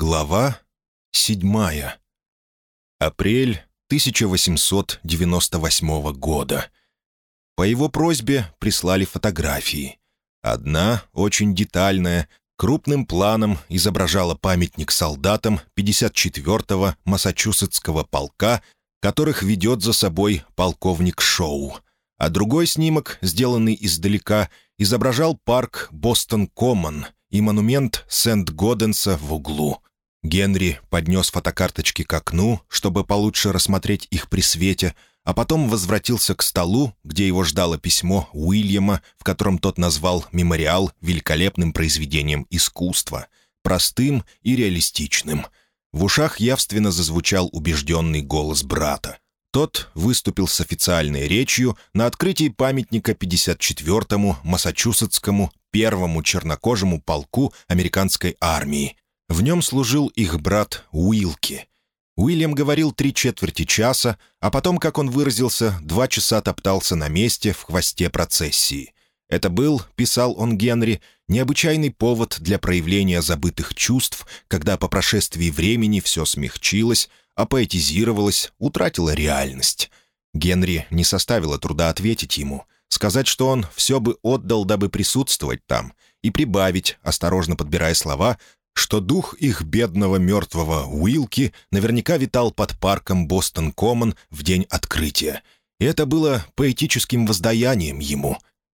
Глава седьмая. Апрель 1898 года. По его просьбе прислали фотографии. Одна, очень детальная, крупным планом изображала памятник солдатам 54-го Массачусетского полка, которых ведет за собой полковник Шоу. А другой снимок, сделанный издалека, изображал парк Бостон-Коммон и монумент Сент-Годенса в углу — Генри поднес фотокарточки к окну, чтобы получше рассмотреть их при свете, а потом возвратился к столу, где его ждало письмо Уильяма, в котором тот назвал мемориал великолепным произведением искусства, простым и реалистичным. В ушах явственно зазвучал убежденный голос брата. Тот выступил с официальной речью на открытии памятника 54-му Массачусетскому первому чернокожему полку американской армии, в нем служил их брат Уилки. Уильям говорил три четверти часа, а потом, как он выразился, два часа топтался на месте в хвосте процессии. Это был, писал он Генри, необычайный повод для проявления забытых чувств, когда по прошествии времени все смягчилось, апоэтизировалось, утратило реальность. Генри не составило труда ответить ему, сказать, что он все бы отдал, дабы присутствовать там, и прибавить, осторожно подбирая слова, что дух их бедного мертвого Уилки наверняка витал под парком Бостон-Коммон в день открытия. И это было поэтическим воздаянием ему.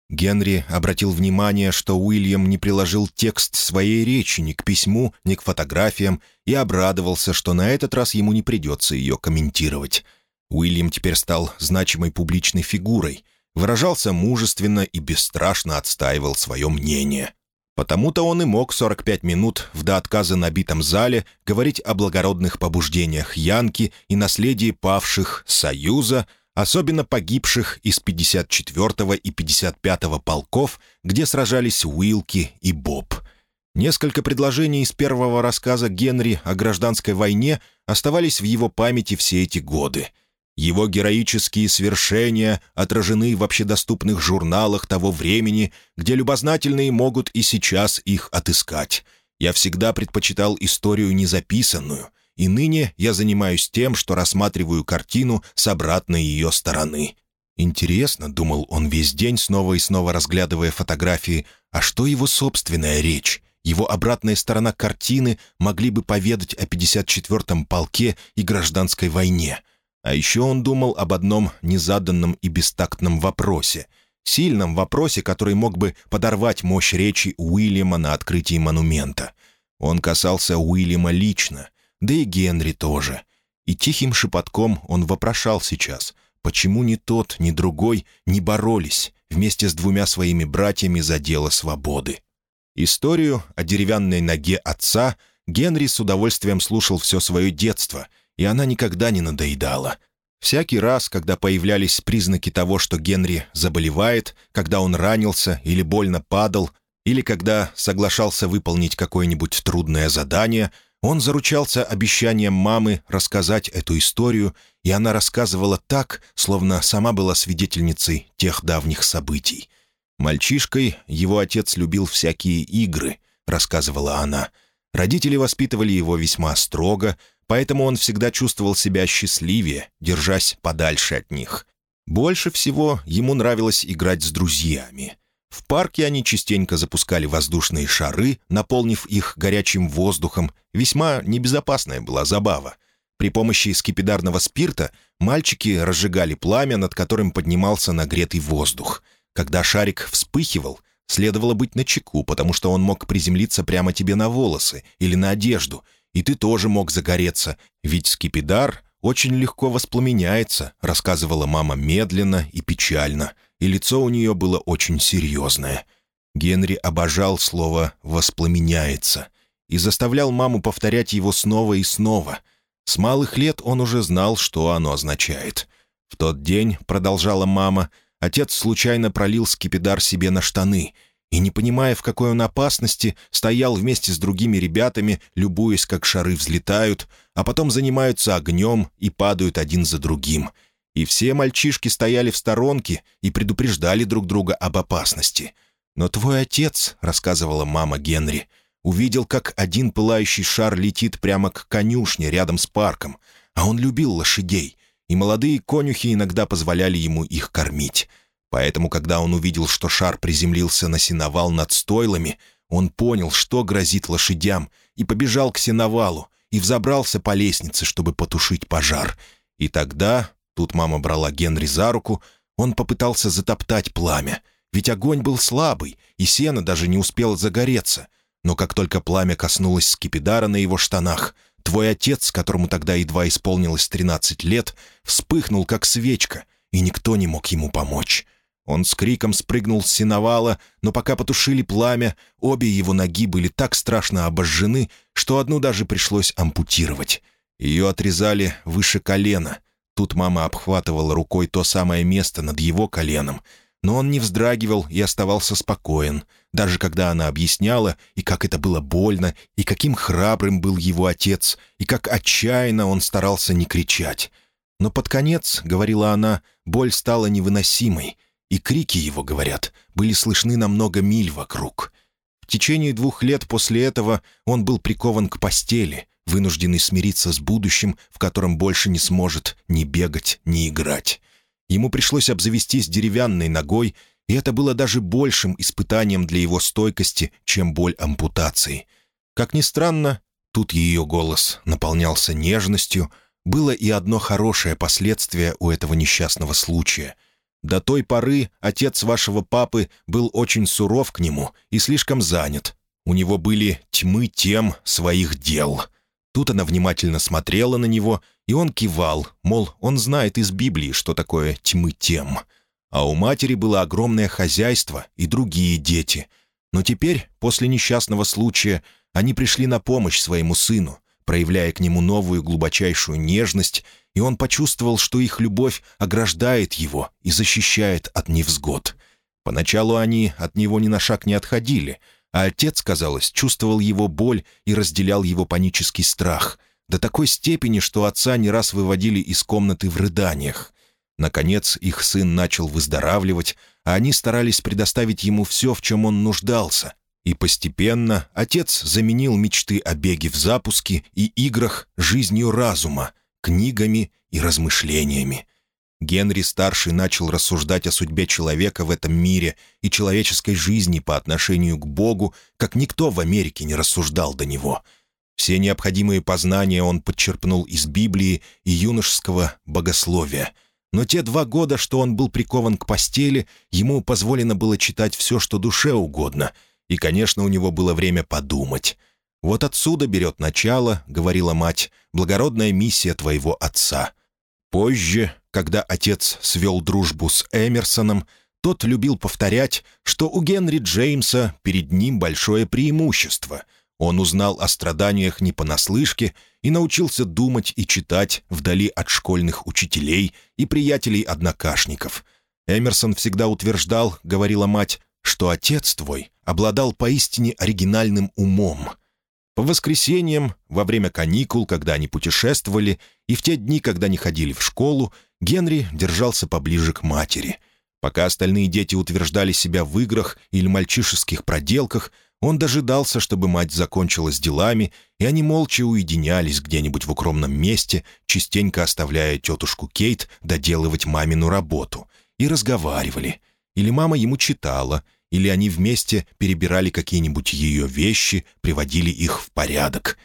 Генри обратил внимание, что Уильям не приложил текст своей речи ни к письму, ни к фотографиям, и обрадовался, что на этот раз ему не придется ее комментировать. Уильям теперь стал значимой публичной фигурой, выражался мужественно и бесстрашно отстаивал свое мнение. Потому-то он и мог 45 минут в до отказа набитом зале говорить о благородных побуждениях Янки и наследии павших Союза, особенно погибших из 54-го и 55-го полков, где сражались Уилки и Боб. Несколько предложений из первого рассказа Генри о гражданской войне оставались в его памяти все эти годы — его героические свершения отражены в общедоступных журналах того времени, где любознательные могут и сейчас их отыскать. Я всегда предпочитал историю незаписанную, и ныне я занимаюсь тем, что рассматриваю картину с обратной ее стороны. Интересно, — думал он весь день, снова и снова разглядывая фотографии, а что его собственная речь? Его обратная сторона картины могли бы поведать о 54-м полке и гражданской войне — а еще он думал об одном незаданном и бестактном вопросе. Сильном вопросе, который мог бы подорвать мощь речи Уильяма на открытии монумента. Он касался Уильяма лично, да и Генри тоже. И тихим шепотком он вопрошал сейчас, почему ни тот, ни другой не боролись вместе с двумя своими братьями за дело свободы. Историю о деревянной ноге отца Генри с удовольствием слушал все свое детство — и она никогда не надоедала. Всякий раз, когда появлялись признаки того, что Генри заболевает, когда он ранился или больно падал, или когда соглашался выполнить какое-нибудь трудное задание, он заручался обещанием мамы рассказать эту историю, и она рассказывала так, словно сама была свидетельницей тех давних событий. «Мальчишкой его отец любил всякие игры», — рассказывала она. Родители воспитывали его весьма строго, поэтому он всегда чувствовал себя счастливее, держась подальше от них. Больше всего ему нравилось играть с друзьями. В парке они частенько запускали воздушные шары, наполнив их горячим воздухом. Весьма небезопасная была забава. При помощи скипидарного спирта мальчики разжигали пламя, над которым поднимался нагретый воздух. Когда шарик вспыхивал, следовало быть начеку, потому что он мог приземлиться прямо тебе на волосы или на одежду — и ты тоже мог загореться, ведь скипидар очень легко воспламеняется», — рассказывала мама медленно и печально, и лицо у нее было очень серьезное. Генри обожал слово «воспламеняется» и заставлял маму повторять его снова и снова. С малых лет он уже знал, что оно означает. В тот день, продолжала мама, отец случайно пролил скипидар себе на штаны — и, не понимая, в какой он опасности, стоял вместе с другими ребятами, любуясь, как шары взлетают, а потом занимаются огнем и падают один за другим. И все мальчишки стояли в сторонке и предупреждали друг друга об опасности. «Но твой отец», — рассказывала мама Генри, — Увидел, как один пылающий шар летит прямо к конюшне рядом с парком. А он любил лошадей, и молодые конюхи иногда позволяли ему их кормить. Поэтому, когда он увидел, что шар приземлился на сеновал над стойлами, он понял, что грозит лошадям, и побежал к сеновалу, и взобрался по лестнице, чтобы потушить пожар. И тогда, тут мама брала Генри за руку, он попытался затоптать пламя, ведь огонь был слабый, и сено даже не успело загореться. Но как только пламя коснулось скипидара на его штанах, твой отец, которому тогда едва исполнилось 13 лет, вспыхнул, как свечка, и никто не мог ему помочь. Он с криком спрыгнул с сеновала, но пока потушили пламя, обе его ноги были так страшно обожжены, что одну даже пришлось ампутировать. Ее отрезали выше колена. Тут мама обхватывала рукой то самое место над его коленом. Но он не вздрагивал и оставался спокоен, даже когда она объясняла, и как это было больно, и каким храбрым был его отец, и как отчаянно он старался не кричать. Но под конец, — говорила она, — боль стала невыносимой — и крики его, говорят, были слышны на много миль вокруг. В течение двух лет после этого он был прикован к постели, вынужденный смириться с будущим, в котором больше не сможет ни бегать, ни играть. Ему пришлось обзавестись деревянной ногой, и это было даже большим испытанием для его стойкости, чем боль ампутации. Как ни странно, тут ее голос наполнялся нежностью, было и одно хорошее последствие у этого несчастного случая — до той поры отец вашего папы был очень суров к нему и слишком занят. У него были тьмы тем своих дел. Тут она внимательно смотрела на него, и он кивал, мол, он знает из Библии, что такое тьмы тем. А у матери было огромное хозяйство и другие дети. Но теперь, после несчастного случая, они пришли на помощь своему сыну, проявляя к нему новую глубочайшую нежность и он почувствовал, что их любовь ограждает его и защищает от невзгод. Поначалу они от него ни на шаг не отходили, а отец, казалось, чувствовал его боль и разделял его панический страх, до такой степени, что отца не раз выводили из комнаты в рыданиях. Наконец их сын начал выздоравливать, а они старались предоставить ему все, в чем он нуждался. И постепенно отец заменил мечты о беге в запуске и играх жизнью разума, книгами и размышлениями. Генри-старший начал рассуждать о судьбе человека в этом мире и человеческой жизни по отношению к Богу, как никто в Америке не рассуждал до него. Все необходимые познания он подчерпнул из Библии и юношеского богословия. Но те два года, что он был прикован к постели, ему позволено было читать все, что душе угодно, и, конечно, у него было время подумать — «Вот отсюда берет начало, — говорила мать, — благородная миссия твоего отца». Позже, когда отец свел дружбу с Эмерсоном, тот любил повторять, что у Генри Джеймса перед ним большое преимущество. Он узнал о страданиях не понаслышке и научился думать и читать вдали от школьных учителей и приятелей-однокашников. Эмерсон всегда утверждал, говорила мать, что отец твой обладал поистине оригинальным умом — по воскресеньям, во время каникул, когда они путешествовали, и в те дни, когда не ходили в школу, Генри держался поближе к матери. Пока остальные дети утверждали себя в играх или мальчишеских проделках, он дожидался, чтобы мать закончила с делами, и они молча уединялись где-нибудь в укромном месте, частенько оставляя тетушку Кейт доделывать мамину работу, и разговаривали. Или мама ему читала — или они вместе перебирали какие-нибудь ее вещи, приводили их в порядок.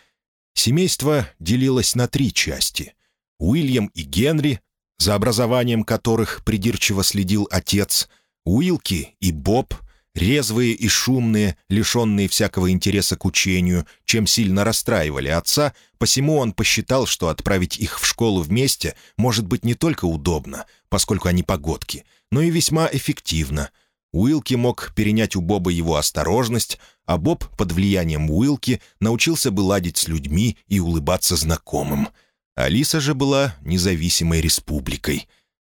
Семейство делилось на три части. Уильям и Генри, за образованием которых придирчиво следил отец, Уилки и Боб, резвые и шумные, лишенные всякого интереса к учению, чем сильно расстраивали отца, посему он посчитал, что отправить их в школу вместе может быть не только удобно, поскольку они погодки, но и весьма эффективно — Уилки мог перенять у Боба его осторожность, а Боб под влиянием Уилки научился бы ладить с людьми и улыбаться знакомым. Алиса же была независимой республикой.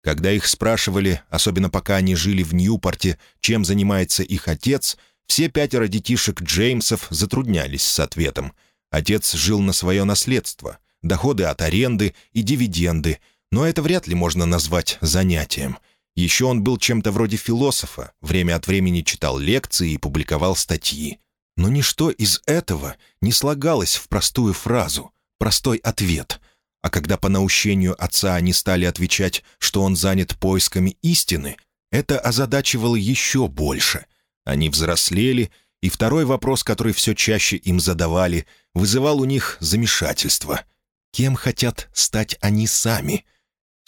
Когда их спрашивали, особенно пока они жили в Ньюпорте, чем занимается их отец, все пятеро детишек Джеймсов затруднялись с ответом. Отец жил на свое наследство, доходы от аренды и дивиденды, но это вряд ли можно назвать занятием — еще он был чем-то вроде философа, время от времени читал лекции и публиковал статьи. Но ничто из этого не слагалось в простую фразу, простой ответ. А когда по наущению отца они стали отвечать, что он занят поисками истины, это озадачивало еще больше. Они взрослели, и второй вопрос, который все чаще им задавали, вызывал у них замешательство. Кем хотят стать они сами?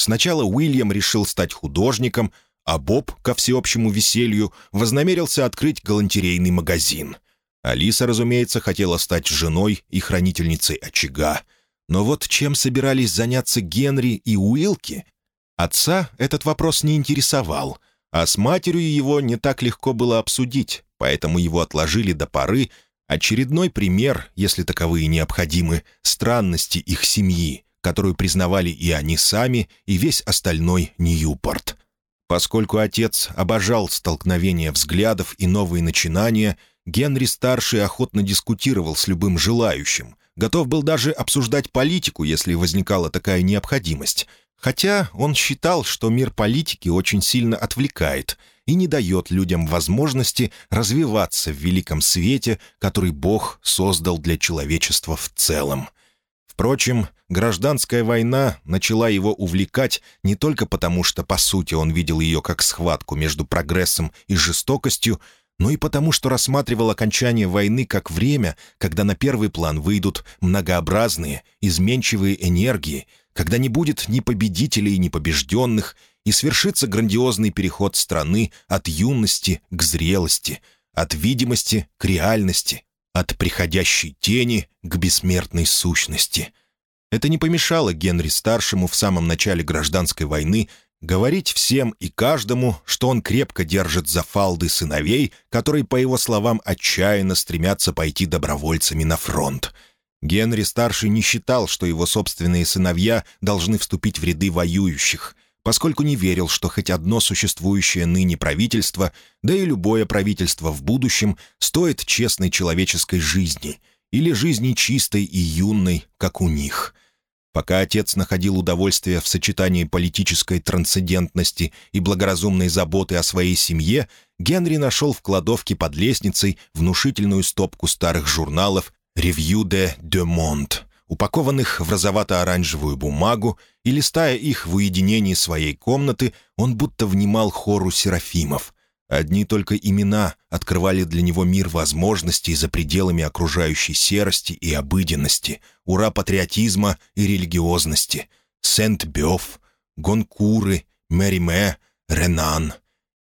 Сначала Уильям решил стать художником, а Боб, ко всеобщему веселью, вознамерился открыть галантерейный магазин. Алиса, разумеется, хотела стать женой и хранительницей очага. Но вот чем собирались заняться Генри и Уилки? Отца этот вопрос не интересовал, а с матерью его не так легко было обсудить, поэтому его отложили до поры, очередной пример, если таковые необходимы, странности их семьи, которую признавали и они сами, и весь остальной Ньюпорт. Поскольку отец обожал столкновения взглядов и новые начинания, Генри-старший охотно дискутировал с любым желающим, готов был даже обсуждать политику, если возникала такая необходимость, хотя он считал, что мир политики очень сильно отвлекает — и не дает людям возможности развиваться в великом свете, который Бог создал для человечества в целом. Впрочем, гражданская война начала его увлекать не только потому, что, по сути, он видел ее как схватку между прогрессом и жестокостью, но и потому, что рассматривал окончание войны как время, когда на первый план выйдут многообразные, изменчивые энергии, когда не будет ни победителей, ни побежденных, и свершится грандиозный переход страны от юности к зрелости, от видимости к реальности, от приходящей тени к бессмертной сущности. Это не помешало Генри-старшему в самом начале гражданской войны говорить всем и каждому, что он крепко держит за фалды сыновей, которые, по его словам, отчаянно стремятся пойти добровольцами на фронт. Генри-старший не считал, что его собственные сыновья должны вступить в ряды воюющих — поскольку не верил, что хоть одно существующее ныне правительство, да и любое правительство в будущем, стоит честной человеческой жизни или жизни чистой и юной, как у них. Пока отец находил удовольствие в сочетании политической трансцендентности и благоразумной заботы о своей семье, Генри нашел в кладовке под лестницей внушительную стопку старых журналов «Ревью де де Монт», упакованных в розовато-оранжевую бумагу, и, листая их в уединении своей комнаты, он будто внимал хору серафимов. Одни только имена открывали для него мир возможностей за пределами окружающей серости и обыденности, ура патриотизма и религиозности. Сент-Бёв, Гонкуры, Мериме, Ренан.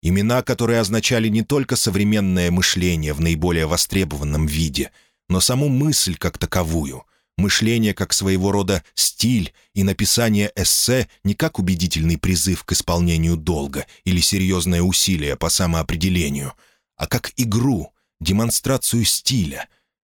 Имена, которые означали не только современное мышление в наиболее востребованном виде, но саму мысль как таковую — Мышление как своего рода стиль и написание эссе не как убедительный призыв к исполнению долга или серьезное усилие по самоопределению, а как игру, демонстрацию стиля.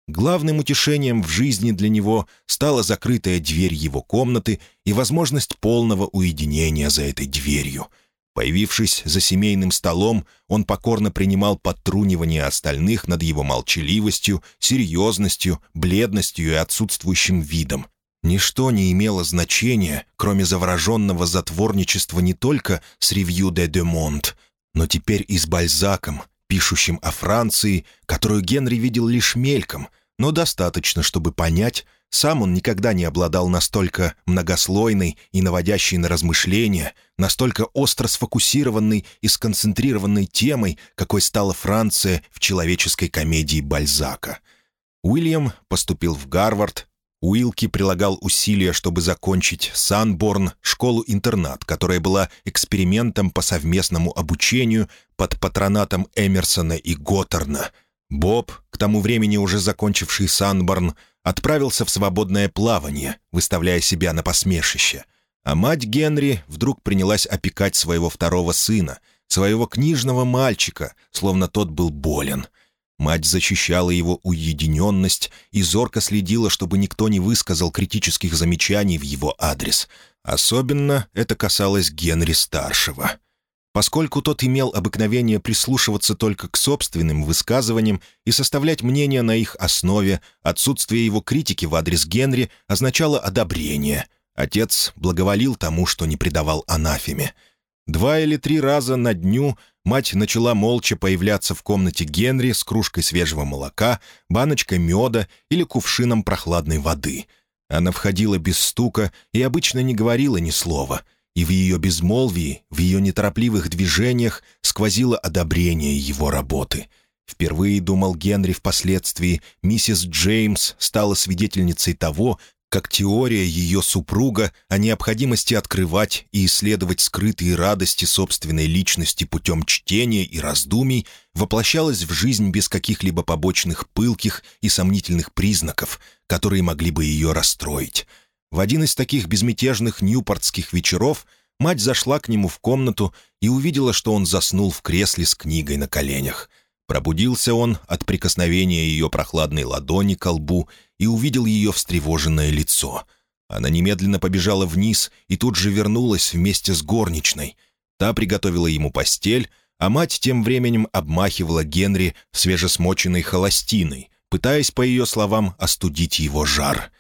Главным утешением в жизни для него стала закрытая дверь его комнаты и возможность полного уединения за этой дверью — Появившись за семейным столом, он покорно принимал подтрунивание остальных над его молчаливостью, серьезностью, бледностью и отсутствующим видом. Ничто не имело значения, кроме завороженного затворничества не только с «Ревью де де Монт», но теперь и с Бальзаком, пишущим о Франции, которую Генри видел лишь мельком, но достаточно, чтобы понять, сам он никогда не обладал настолько многослойной и наводящей на размышления, настолько остро сфокусированной и сконцентрированной темой, какой стала Франция в человеческой комедии Бальзака. Уильям поступил в Гарвард, Уилки прилагал усилия, чтобы закончить Санборн, школу-интернат, которая была экспериментом по совместному обучению под патронатом Эмерсона и Готтерна. Боб, к тому времени уже закончивший Санборн, отправился в свободное плавание, выставляя себя на посмешище. А мать Генри вдруг принялась опекать своего второго сына, своего книжного мальчика, словно тот был болен. Мать защищала его уединенность и зорко следила, чтобы никто не высказал критических замечаний в его адрес. Особенно это касалось Генри-старшего — Поскольку тот имел обыкновение прислушиваться только к собственным высказываниям и составлять мнения на их основе, отсутствие его критики в адрес Генри означало одобрение. Отец благоволил тому, что не предавал анафеме. Два или три раза на дню мать начала молча появляться в комнате Генри с кружкой свежего молока, баночкой меда или кувшином прохладной воды. Она входила без стука и обычно не говорила ни слова, и в ее безмолвии, в ее неторопливых движениях сквозило одобрение его работы — Впервые, думал Генри впоследствии, миссис Джеймс стала свидетельницей того, как теория ее супруга о необходимости открывать и исследовать скрытые радости собственной личности путем чтения и раздумий воплощалась в жизнь без каких-либо побочных пылких и сомнительных признаков, которые могли бы ее расстроить. В один из таких безмятежных ньюпортских вечеров мать зашла к нему в комнату и увидела, что он заснул в кресле с книгой на коленях. Пробудился он от прикосновения ее прохладной ладони к лбу и увидел ее встревоженное лицо. Она немедленно побежала вниз и тут же вернулась вместе с горничной. Та приготовила ему постель, а мать тем временем обмахивала Генри свежесмоченной холостиной, пытаясь, по ее словам, остудить его жар.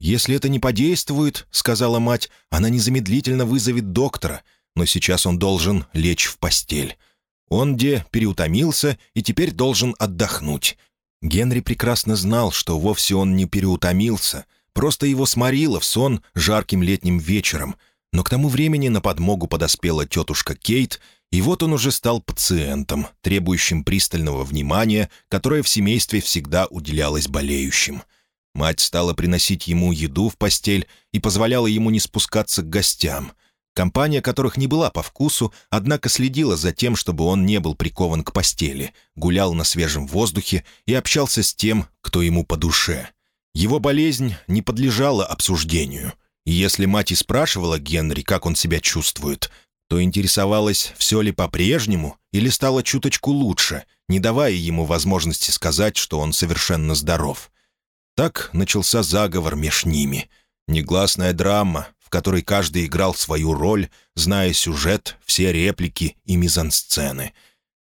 «Если это не подействует, — сказала мать, — она незамедлительно вызовет доктора, но сейчас он должен лечь в постель. Он где переутомился и теперь должен отдохнуть. Генри прекрасно знал, что вовсе он не переутомился, просто его сморило в сон жарким летним вечером, но к тому времени на подмогу подоспела тетушка Кейт, и вот он уже стал пациентом, требующим пристального внимания, которое в семействе всегда уделялось болеющим. Мать стала приносить ему еду в постель и позволяла ему не спускаться к гостям. Компания которых не была по вкусу, однако следила за тем, чтобы он не был прикован к постели, гулял на свежем воздухе и общался с тем, кто ему по душе. Его болезнь не подлежала обсуждению. И если мать и спрашивала Генри, как он себя чувствует, то интересовалась, все ли по-прежнему или стало чуточку лучше, не давая ему возможности сказать, что он совершенно здоров. Так начался заговор меж ними. Негласная драма, в которой каждый играл свою роль, зная сюжет, все реплики и мизансцены.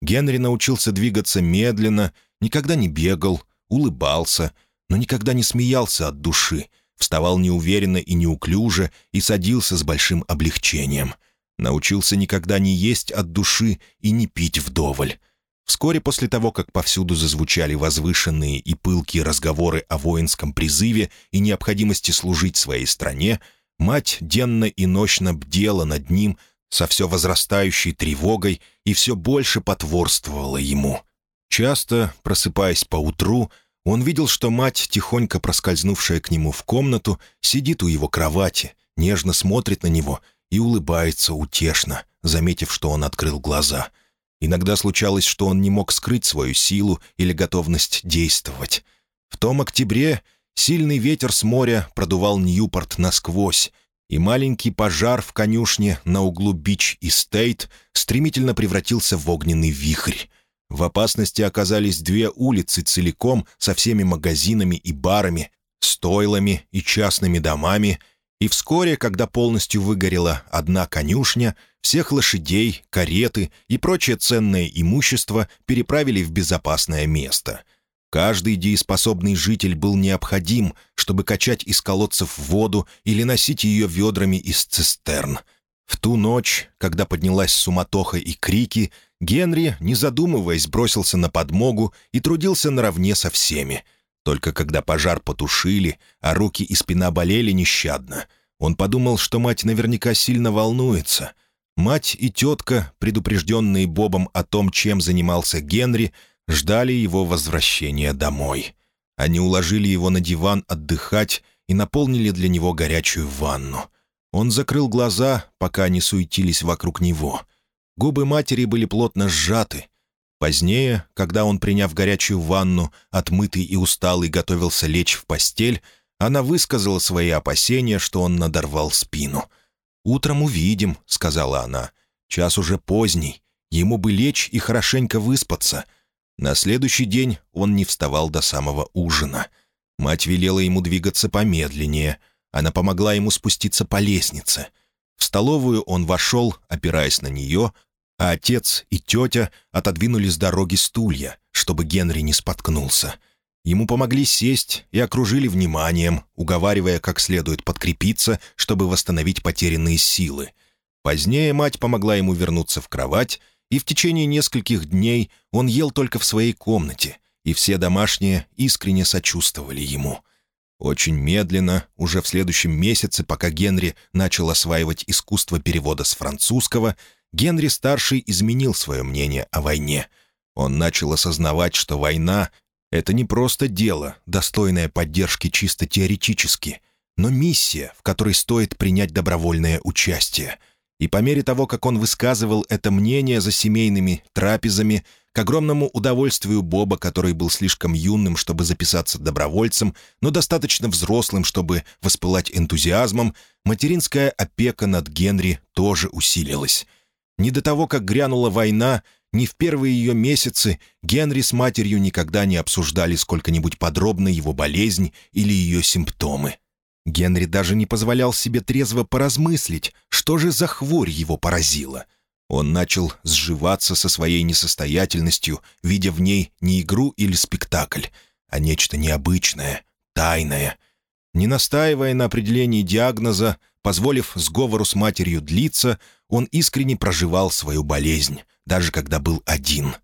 Генри научился двигаться медленно, никогда не бегал, улыбался, но никогда не смеялся от души, вставал неуверенно и неуклюже и садился с большим облегчением. Научился никогда не есть от души и не пить вдоволь. Вскоре после того, как повсюду зазвучали возвышенные и пылкие разговоры о воинском призыве и необходимости служить своей стране, Мать денно и ночно бдела над ним со все возрастающей тревогой и все больше потворствовала ему. Часто, просыпаясь поутру, он видел, что мать, тихонько проскользнувшая к нему в комнату, сидит у его кровати, нежно смотрит на него и улыбается утешно, заметив, что он открыл глаза. Иногда случалось, что он не мог скрыть свою силу или готовность действовать. В том октябре Сильный ветер с моря продувал Ньюпорт насквозь, и маленький пожар в конюшне на углу Бич и Стейт стремительно превратился в огненный вихрь. В опасности оказались две улицы целиком со всеми магазинами и барами, стойлами и частными домами, и вскоре, когда полностью выгорела одна конюшня, всех лошадей, кареты и прочее ценное имущество переправили в безопасное место — Каждый дееспособный житель был необходим, чтобы качать из колодцев воду или носить ее ведрами из цистерн. В ту ночь, когда поднялась суматоха и крики, Генри, не задумываясь, бросился на подмогу и трудился наравне со всеми. Только когда пожар потушили, а руки и спина болели нещадно, он подумал, что мать наверняка сильно волнуется. Мать и тетка, предупрежденные Бобом о том, чем занимался Генри, ждали его возвращения домой. Они уложили его на диван отдыхать и наполнили для него горячую ванну. Он закрыл глаза, пока они суетились вокруг него. Губы матери были плотно сжаты. Позднее, когда он, приняв горячую ванну, отмытый и усталый, готовился лечь в постель, она высказала свои опасения, что он надорвал спину. «Утром увидим», — сказала она. «Час уже поздний. Ему бы лечь и хорошенько выспаться. На следующий день он не вставал до самого ужина. Мать велела ему двигаться помедленнее. Она помогла ему спуститься по лестнице. В столовую он вошел, опираясь на нее, а отец и тетя отодвинули с дороги стулья, чтобы Генри не споткнулся. Ему помогли сесть и окружили вниманием, уговаривая, как следует подкрепиться, чтобы восстановить потерянные силы. Позднее мать помогла ему вернуться в кровать, и в течение нескольких дней он ел только в своей комнате, и все домашние искренне сочувствовали ему. Очень медленно, уже в следующем месяце, пока Генри начал осваивать искусство перевода с французского, Генри-старший изменил свое мнение о войне. Он начал осознавать, что война — это не просто дело, достойное поддержки чисто теоретически, но миссия, в которой стоит принять добровольное участие — и по мере того, как он высказывал это мнение за семейными трапезами, к огромному удовольствию Боба, который был слишком юным, чтобы записаться добровольцем, но достаточно взрослым, чтобы воспылать энтузиазмом, материнская опека над Генри тоже усилилась. Не до того, как грянула война, ни в первые ее месяцы Генри с матерью никогда не обсуждали сколько-нибудь подробно его болезнь или ее симптомы. Генри даже не позволял себе трезво поразмыслить, что же за хворь его поразила. Он начал сживаться со своей несостоятельностью, видя в ней не игру или спектакль, а нечто необычное, тайное. Не настаивая на определении диагноза, позволив сговору с матерью длиться, он искренне проживал свою болезнь, даже когда был один.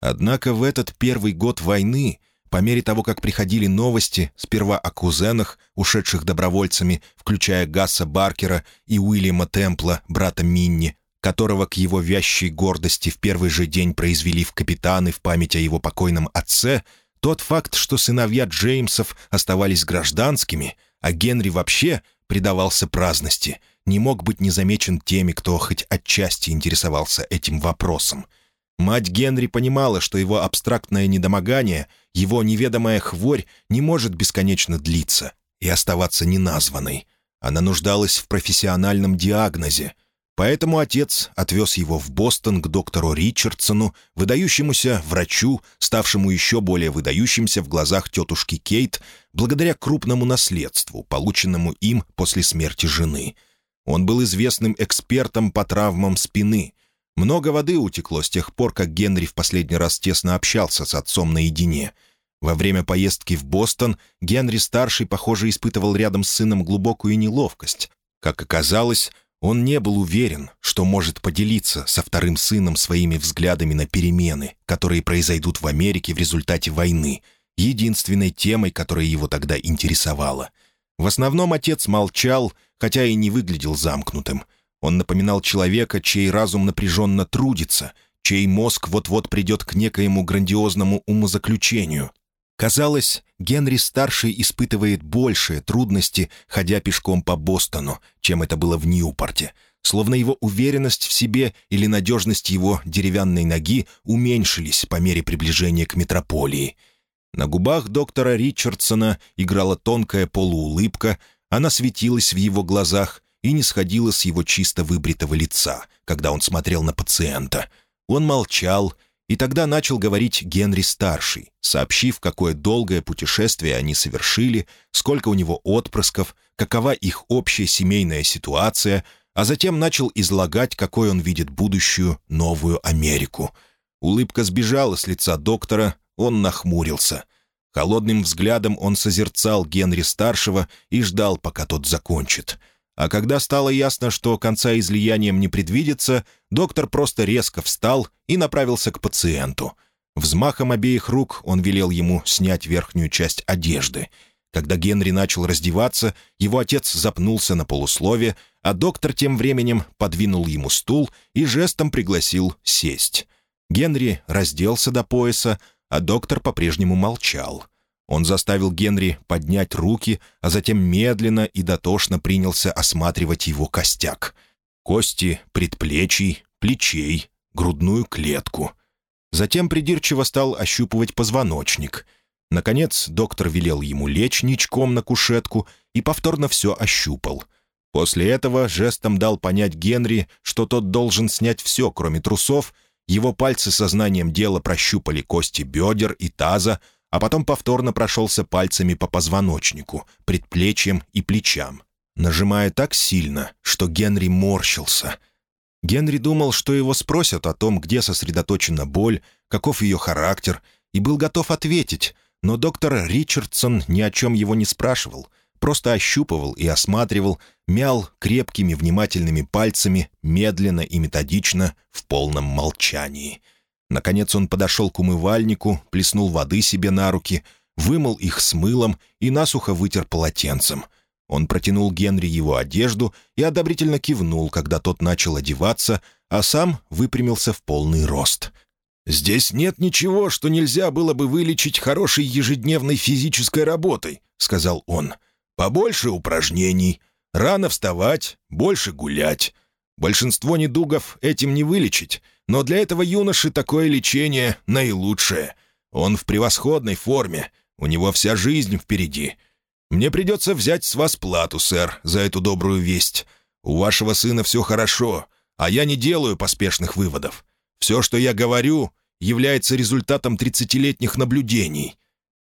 Однако в этот первый год войны — по мере того, как приходили новости, сперва о кузенах, ушедших добровольцами, включая Гасса Баркера и Уильяма Темпла, брата Минни, которого к его вящей гордости в первый же день произвели в капитаны в память о его покойном отце, тот факт, что сыновья Джеймсов оставались гражданскими, а Генри вообще предавался праздности, не мог быть незамечен теми, кто хоть отчасти интересовался этим вопросом — Мать Генри понимала, что его абстрактное недомогание, его неведомая хворь не может бесконечно длиться и оставаться неназванной. Она нуждалась в профессиональном диагнозе. Поэтому отец отвез его в Бостон к доктору Ричардсону, выдающемуся врачу, ставшему еще более выдающимся в глазах тетушки Кейт, благодаря крупному наследству, полученному им после смерти жены. Он был известным экспертом по травмам спины — много воды утекло с тех пор, как Генри в последний раз тесно общался с отцом наедине. Во время поездки в Бостон Генри-старший, похоже, испытывал рядом с сыном глубокую неловкость. Как оказалось, он не был уверен, что может поделиться со вторым сыном своими взглядами на перемены, которые произойдут в Америке в результате войны, единственной темой, которая его тогда интересовала. В основном отец молчал, хотя и не выглядел замкнутым — он напоминал человека, чей разум напряженно трудится, чей мозг вот-вот придет к некоему грандиозному умозаключению. Казалось, Генри-старший испытывает большие трудности, ходя пешком по Бостону, чем это было в Ньюпорте, словно его уверенность в себе или надежность его деревянной ноги уменьшились по мере приближения к метрополии. На губах доктора Ричардсона играла тонкая полуулыбка, она светилась в его глазах, и не сходила с его чисто выбритого лица, когда он смотрел на пациента. Он молчал, и тогда начал говорить Генри-старший, сообщив, какое долгое путешествие они совершили, сколько у него отпрысков, какова их общая семейная ситуация, а затем начал излагать, какой он видит будущую новую Америку. Улыбка сбежала с лица доктора, он нахмурился. Холодным взглядом он созерцал Генри-старшего и ждал, пока тот закончит — а когда стало ясно, что конца излиянием не предвидится, доктор просто резко встал и направился к пациенту. Взмахом обеих рук он велел ему снять верхнюю часть одежды. Когда Генри начал раздеваться, его отец запнулся на полуслове, а доктор тем временем подвинул ему стул и жестом пригласил сесть. Генри разделся до пояса, а доктор по-прежнему молчал. Он заставил Генри поднять руки, а затем медленно и дотошно принялся осматривать его костяк. Кости предплечий, плечей, грудную клетку. Затем придирчиво стал ощупывать позвоночник. Наконец доктор велел ему лечь ничком на кушетку и повторно все ощупал. После этого жестом дал понять Генри, что тот должен снять все, кроме трусов, его пальцы сознанием дела прощупали кости бедер и таза, а потом повторно прошелся пальцами по позвоночнику, предплечьям и плечам, нажимая так сильно, что Генри морщился. Генри думал, что его спросят о том, где сосредоточена боль, каков ее характер, и был готов ответить, но доктор Ричардсон ни о чем его не спрашивал. Просто ощупывал и осматривал, мял крепкими внимательными пальцами, медленно и методично, в полном молчании. Наконец он подошел к умывальнику, плеснул воды себе на руки, вымыл их с мылом и насухо вытер полотенцем. Он протянул Генри его одежду и одобрительно кивнул, когда тот начал одеваться, а сам выпрямился в полный рост. «Здесь нет ничего, что нельзя было бы вылечить хорошей ежедневной физической работой», — сказал он. «Побольше упражнений, рано вставать, больше гулять. Большинство недугов этим не вылечить, но для этого юноши такое лечение наилучшее. Он в превосходной форме, у него вся жизнь впереди. Мне придется взять с вас плату, сэр, за эту добрую весть. У вашего сына все хорошо, а я не делаю поспешных выводов. Все, что я говорю, является результатом тридцатилетних наблюдений».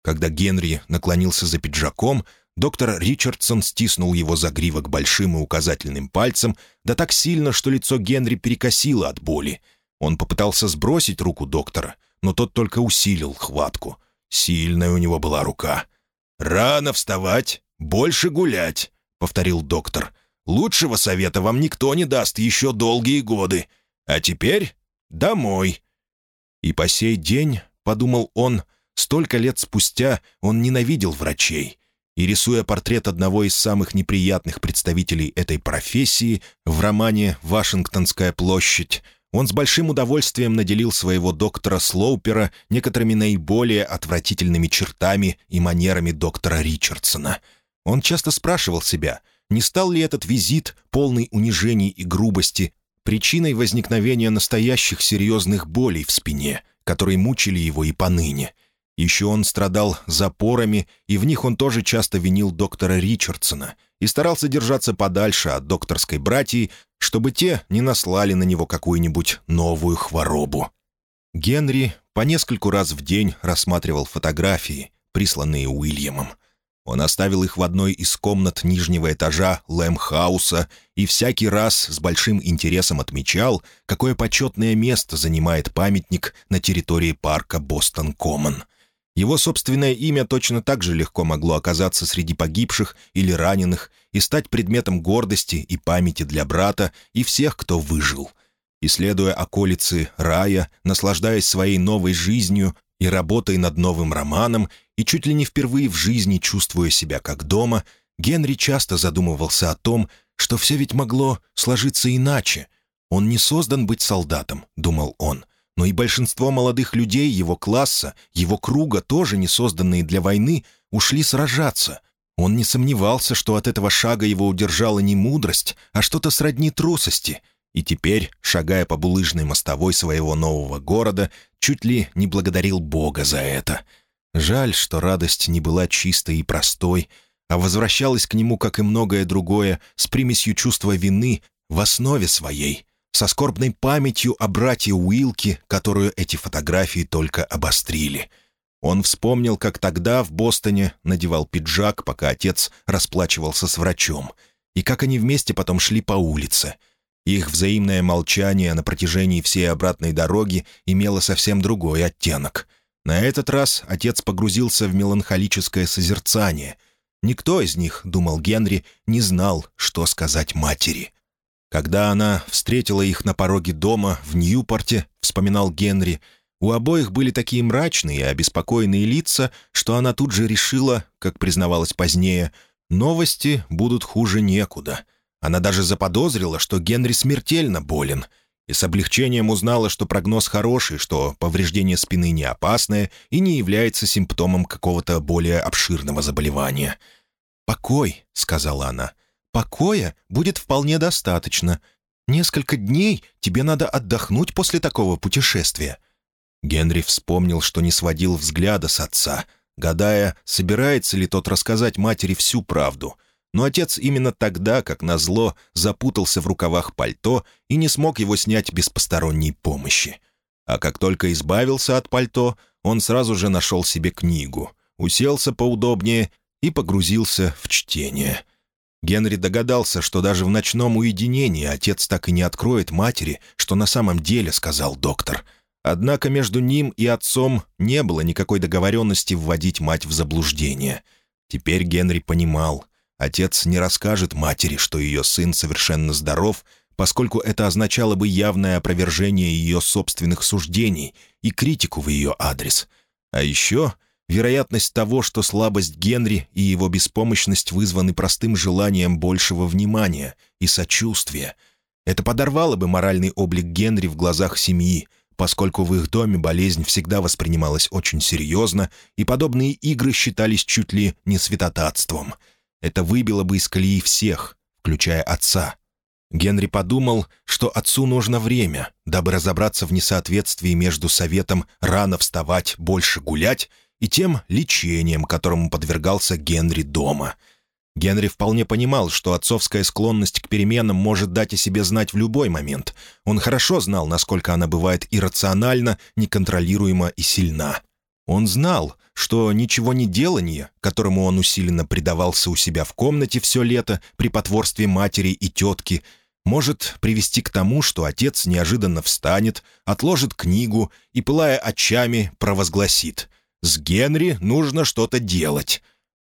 Когда Генри наклонился за пиджаком, доктор Ричардсон стиснул его загривок большим и указательным пальцем, да так сильно, что лицо Генри перекосило от боли. Он попытался сбросить руку доктора, но тот только усилил хватку. Сильная у него была рука. «Рано вставать, больше гулять», — повторил доктор. «Лучшего совета вам никто не даст еще долгие годы. А теперь Домой». И по сей день, — подумал он, — столько лет спустя он ненавидел врачей. И, рисуя портрет одного из самых неприятных представителей этой профессии в романе «Вашингтонская площадь», он с большим удовольствием наделил своего доктора Слоупера некоторыми наиболее отвратительными чертами и манерами доктора Ричардсона. Он часто спрашивал себя, не стал ли этот визит, полный унижений и грубости, причиной возникновения настоящих серьезных болей в спине, которые мучили его и поныне. Еще он страдал запорами, и в них он тоже часто винил доктора Ричардсона и старался держаться подальше от докторской братьи, чтобы те не наслали на него какую-нибудь новую хворобу. Генри по нескольку раз в день рассматривал фотографии, присланные Уильямом. Он оставил их в одной из комнат нижнего этажа Лэмхауса и всякий раз с большим интересом отмечал, какое почетное место занимает памятник на территории парка Бостон-Коммон. Его собственное имя точно так же легко могло оказаться среди погибших или раненых и стать предметом гордости и памяти для брата и всех, кто выжил. Исследуя околицы рая, наслаждаясь своей новой жизнью, и работой над новым романом, и чуть ли не впервые в жизни чувствуя себя как дома, Генри часто задумывался о том, что все ведь могло сложиться иначе. Он не создан быть солдатом, думал он, но и большинство молодых людей его класса, его круга, тоже не созданные для войны, ушли сражаться. Он не сомневался, что от этого шага его удержала не мудрость, а что-то сродни трусости — и теперь, шагая по булыжной мостовой своего нового города, чуть ли не благодарил Бога за это. Жаль, что радость не была чистой и простой, а возвращалась к нему, как и многое другое, с примесью чувства вины в основе своей, со скорбной памятью о брате Уилке, которую эти фотографии только обострили. Он вспомнил, как тогда в Бостоне надевал пиджак, пока отец расплачивался с врачом, и как они вместе потом шли по улице — их взаимное молчание на протяжении всей обратной дороги имело совсем другой оттенок. На этот раз отец погрузился в меланхолическое созерцание. Никто из них, думал Генри, не знал, что сказать матери. Когда она встретила их на пороге дома в Ньюпорте, вспоминал Генри, у обоих были такие мрачные и обеспокоенные лица, что она тут же решила, как признавалась позднее, новости будут хуже некуда — она даже заподозрила, что Генри смертельно болен, и с облегчением узнала, что прогноз хороший, что повреждение спины не опасное и не является симптомом какого-то более обширного заболевания. «Покой», — сказала она, — «покоя будет вполне достаточно. Несколько дней тебе надо отдохнуть после такого путешествия». Генри вспомнил, что не сводил взгляда с отца, гадая, собирается ли тот рассказать матери всю правду — но отец именно тогда, как назло, запутался в рукавах пальто и не смог его снять без посторонней помощи. А как только избавился от пальто, он сразу же нашел себе книгу, уселся поудобнее и погрузился в чтение. Генри догадался, что даже в ночном уединении отец так и не откроет матери, что на самом деле сказал доктор. Однако между ним и отцом не было никакой договоренности вводить мать в заблуждение. Теперь Генри понимал — Отец не расскажет матери, что ее сын совершенно здоров, поскольку это означало бы явное опровержение ее собственных суждений и критику в ее адрес. А еще вероятность того, что слабость Генри и его беспомощность вызваны простым желанием большего внимания и сочувствия. Это подорвало бы моральный облик Генри в глазах семьи, поскольку в их доме болезнь всегда воспринималась очень серьезно, и подобные игры считались чуть ли не святотатством. Это выбило бы из колеи всех, включая отца. Генри подумал, что отцу нужно время, дабы разобраться в несоответствии между советом «рано вставать, больше гулять» и тем лечением, которому подвергался Генри дома. Генри вполне понимал, что отцовская склонность к переменам может дать о себе знать в любой момент. Он хорошо знал, насколько она бывает иррациональна, неконтролируема и сильна. Он знал, что ничего не делание, которому он усиленно предавался у себя в комнате все лето при потворстве матери и тетки, может привести к тому, что отец неожиданно встанет, отложит книгу и, пылая очами, провозгласит «С Генри нужно что-то делать».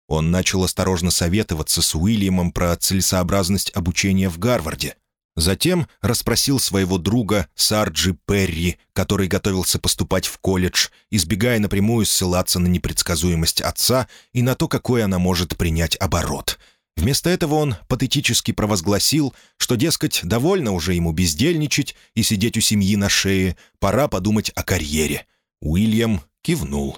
Он начал осторожно советоваться с Уильямом про целесообразность обучения в Гарварде. Затем расспросил своего друга Сарджи Перри, который готовился поступать в колледж, избегая напрямую ссылаться на непредсказуемость отца и на то, какой она может принять оборот. Вместо этого он патетически провозгласил, что, дескать, довольно уже ему бездельничать и сидеть у семьи на шее, пора подумать о карьере. Уильям кивнул.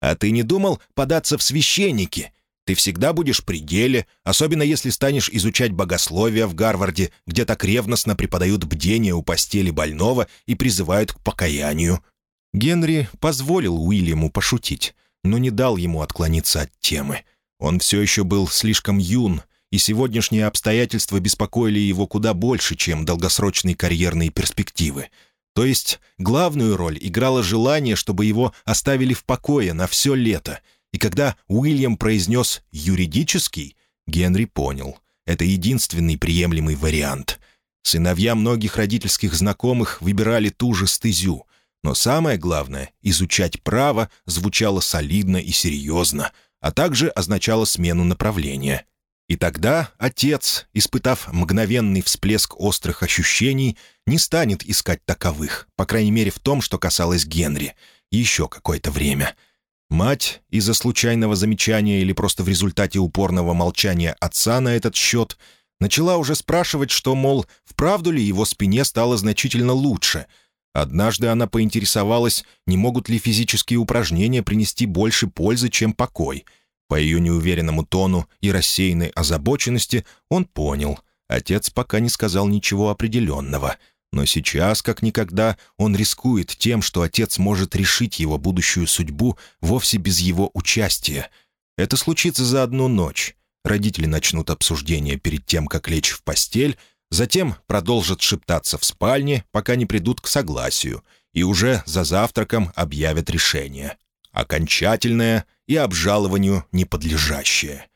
«А ты не думал податься в священники?» Ты всегда будешь при деле, особенно если станешь изучать богословие в Гарварде, где так ревностно преподают бдение у постели больного и призывают к покаянию». Генри позволил Уильяму пошутить, но не дал ему отклониться от темы. Он все еще был слишком юн, и сегодняшние обстоятельства беспокоили его куда больше, чем долгосрочные карьерные перспективы. То есть главную роль играло желание, чтобы его оставили в покое на все лето — и когда Уильям произнес «юридический», Генри понял — это единственный приемлемый вариант. Сыновья многих родительских знакомых выбирали ту же стезю, но самое главное — изучать право звучало солидно и серьезно, а также означало смену направления. И тогда отец, испытав мгновенный всплеск острых ощущений, не станет искать таковых, по крайней мере в том, что касалось Генри, еще какое-то время — Мать из-за случайного замечания или просто в результате упорного молчания отца на этот счет начала уже спрашивать, что, мол, вправду ли его спине стало значительно лучше. Однажды она поинтересовалась, не могут ли физические упражнения принести больше пользы, чем покой. По ее неуверенному тону и рассеянной озабоченности он понял. Отец пока не сказал ничего определенного — но сейчас, как никогда, он рискует тем, что отец может решить его будущую судьбу вовсе без его участия. Это случится за одну ночь. Родители начнут обсуждение перед тем, как лечь в постель, затем продолжат шептаться в спальне, пока не придут к согласию, и уже за завтраком объявят решение. Окончательное и обжалованию неподлежащее.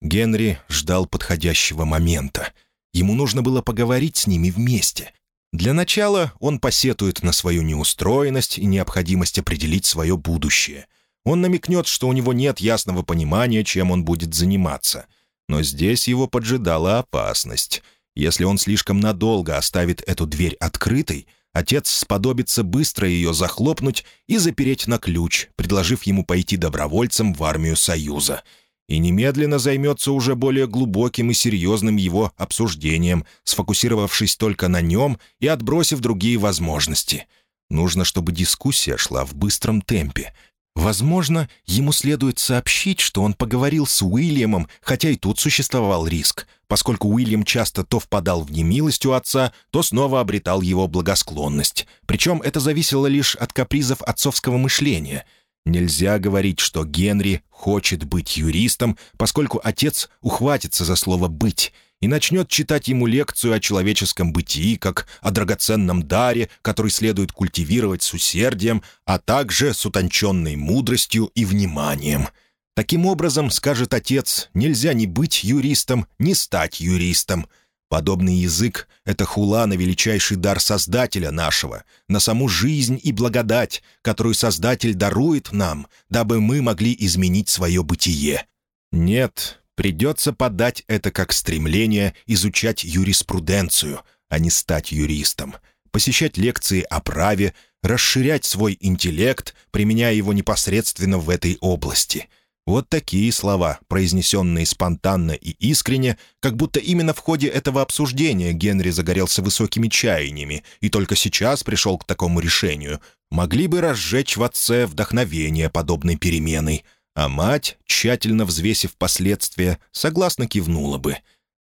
Генри ждал подходящего момента. Ему нужно было поговорить с ними вместе, для начала он посетует на свою неустроенность и необходимость определить свое будущее. Он намекнет, что у него нет ясного понимания, чем он будет заниматься. Но здесь его поджидала опасность. Если он слишком надолго оставит эту дверь открытой, отец сподобится быстро ее захлопнуть и запереть на ключ, предложив ему пойти добровольцем в армию Союза — и немедленно займется уже более глубоким и серьезным его обсуждением, сфокусировавшись только на нем и отбросив другие возможности. Нужно, чтобы дискуссия шла в быстром темпе. Возможно, ему следует сообщить, что он поговорил с Уильямом, хотя и тут существовал риск, поскольку Уильям часто то впадал в немилость у отца, то снова обретал его благосклонность. Причем это зависело лишь от капризов отцовского мышления — Нельзя говорить, что Генри хочет быть юристом, поскольку отец ухватится за слово «быть» и начнет читать ему лекцию о человеческом бытии, как о драгоценном даре, который следует культивировать с усердием, а также с утонченной мудростью и вниманием. Таким образом, скажет отец, нельзя ни быть юристом, ни стать юристом — Подобный язык — это хула на величайший дар Создателя нашего, на саму жизнь и благодать, которую Создатель дарует нам, дабы мы могли изменить свое бытие. Нет, Придется подать это как стремление изучать юриспруденцию, а не стать юристом, посещать лекции о праве, расширять свой интеллект, применяя его непосредственно в этой области. Вот такие слова, произнесенные спонтанно и искренне, как будто именно в ходе этого обсуждения Генри загорелся высокими чаяниями и только сейчас пришел к такому решению, могли бы разжечь в отце вдохновение подобной переменой, а мать, тщательно взвесив последствия, согласно кивнула бы.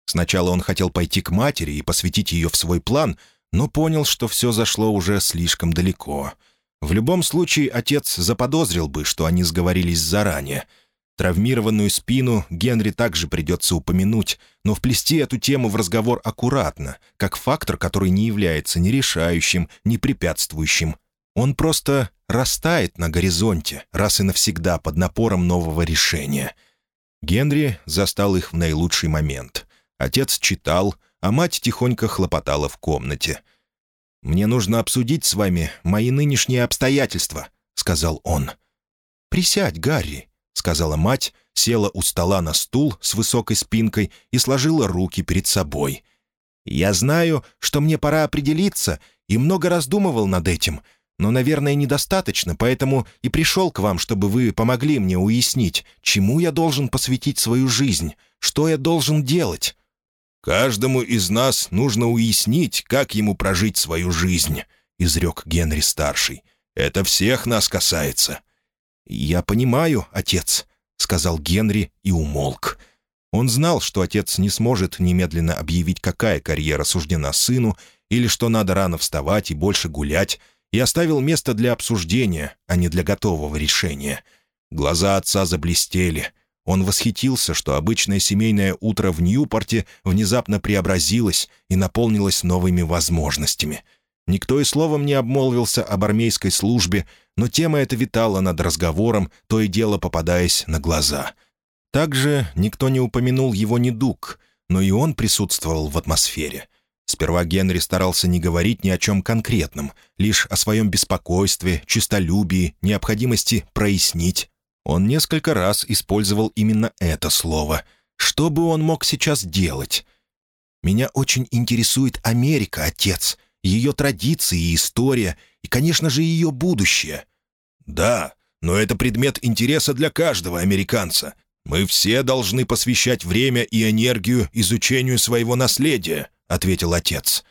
Сначала он хотел пойти к матери и посвятить ее в свой план — но понял, что все зашло уже слишком далеко. В любом случае отец заподозрил бы, что они сговорились заранее. Травмированную спину Генри также придется упомянуть, но вплести эту тему в разговор аккуратно, как фактор, который не является ни решающим, ни препятствующим. Он просто растает на горизонте, раз и навсегда под напором нового решения. Генри застал их в наилучший момент. Отец читал, а мать тихонько хлопотала в комнате. «Мне нужно обсудить с вами мои нынешние обстоятельства», — сказал он. «Присядь, Гарри», — сказала мать, села у стола на стул с высокой спинкой и сложила руки перед собой. «Я знаю, что мне пора определиться, и много раздумывал над этим, но, наверное, недостаточно, поэтому и пришел к вам, чтобы вы помогли мне уяснить, чему я должен посвятить свою жизнь, что я должен делать». «Каждому из нас нужно уяснить, как ему прожить свою жизнь», — изрек Генри-старший. «Это всех нас касается». «Я понимаю, отец», — сказал Генри и умолк. Он знал, что отец не сможет немедленно объявить, какая карьера суждена сыну, или что надо рано вставать и больше гулять, и оставил место для обсуждения, а не для готового решения. Глаза отца заблестели — он восхитился, что обычное семейное утро в Ньюпорте внезапно преобразилось и наполнилось новыми возможностями. Никто и словом не обмолвился об армейской службе, но тема эта витала над разговором, то и дело попадаясь на глаза. Также никто не упомянул его недуг, но и он присутствовал в атмосфере. Сперва Генри старался не говорить ни о чем конкретном, лишь о своем беспокойстве, честолюбии, необходимости прояснить он несколько раз использовал именно это слово. Что бы он мог сейчас делать? «Меня очень интересует Америка, отец, ее традиции и история, и, конечно же, ее будущее». «Да, но это предмет интереса для каждого американца. Мы все должны посвящать время и энергию изучению своего наследия», — ответил отец.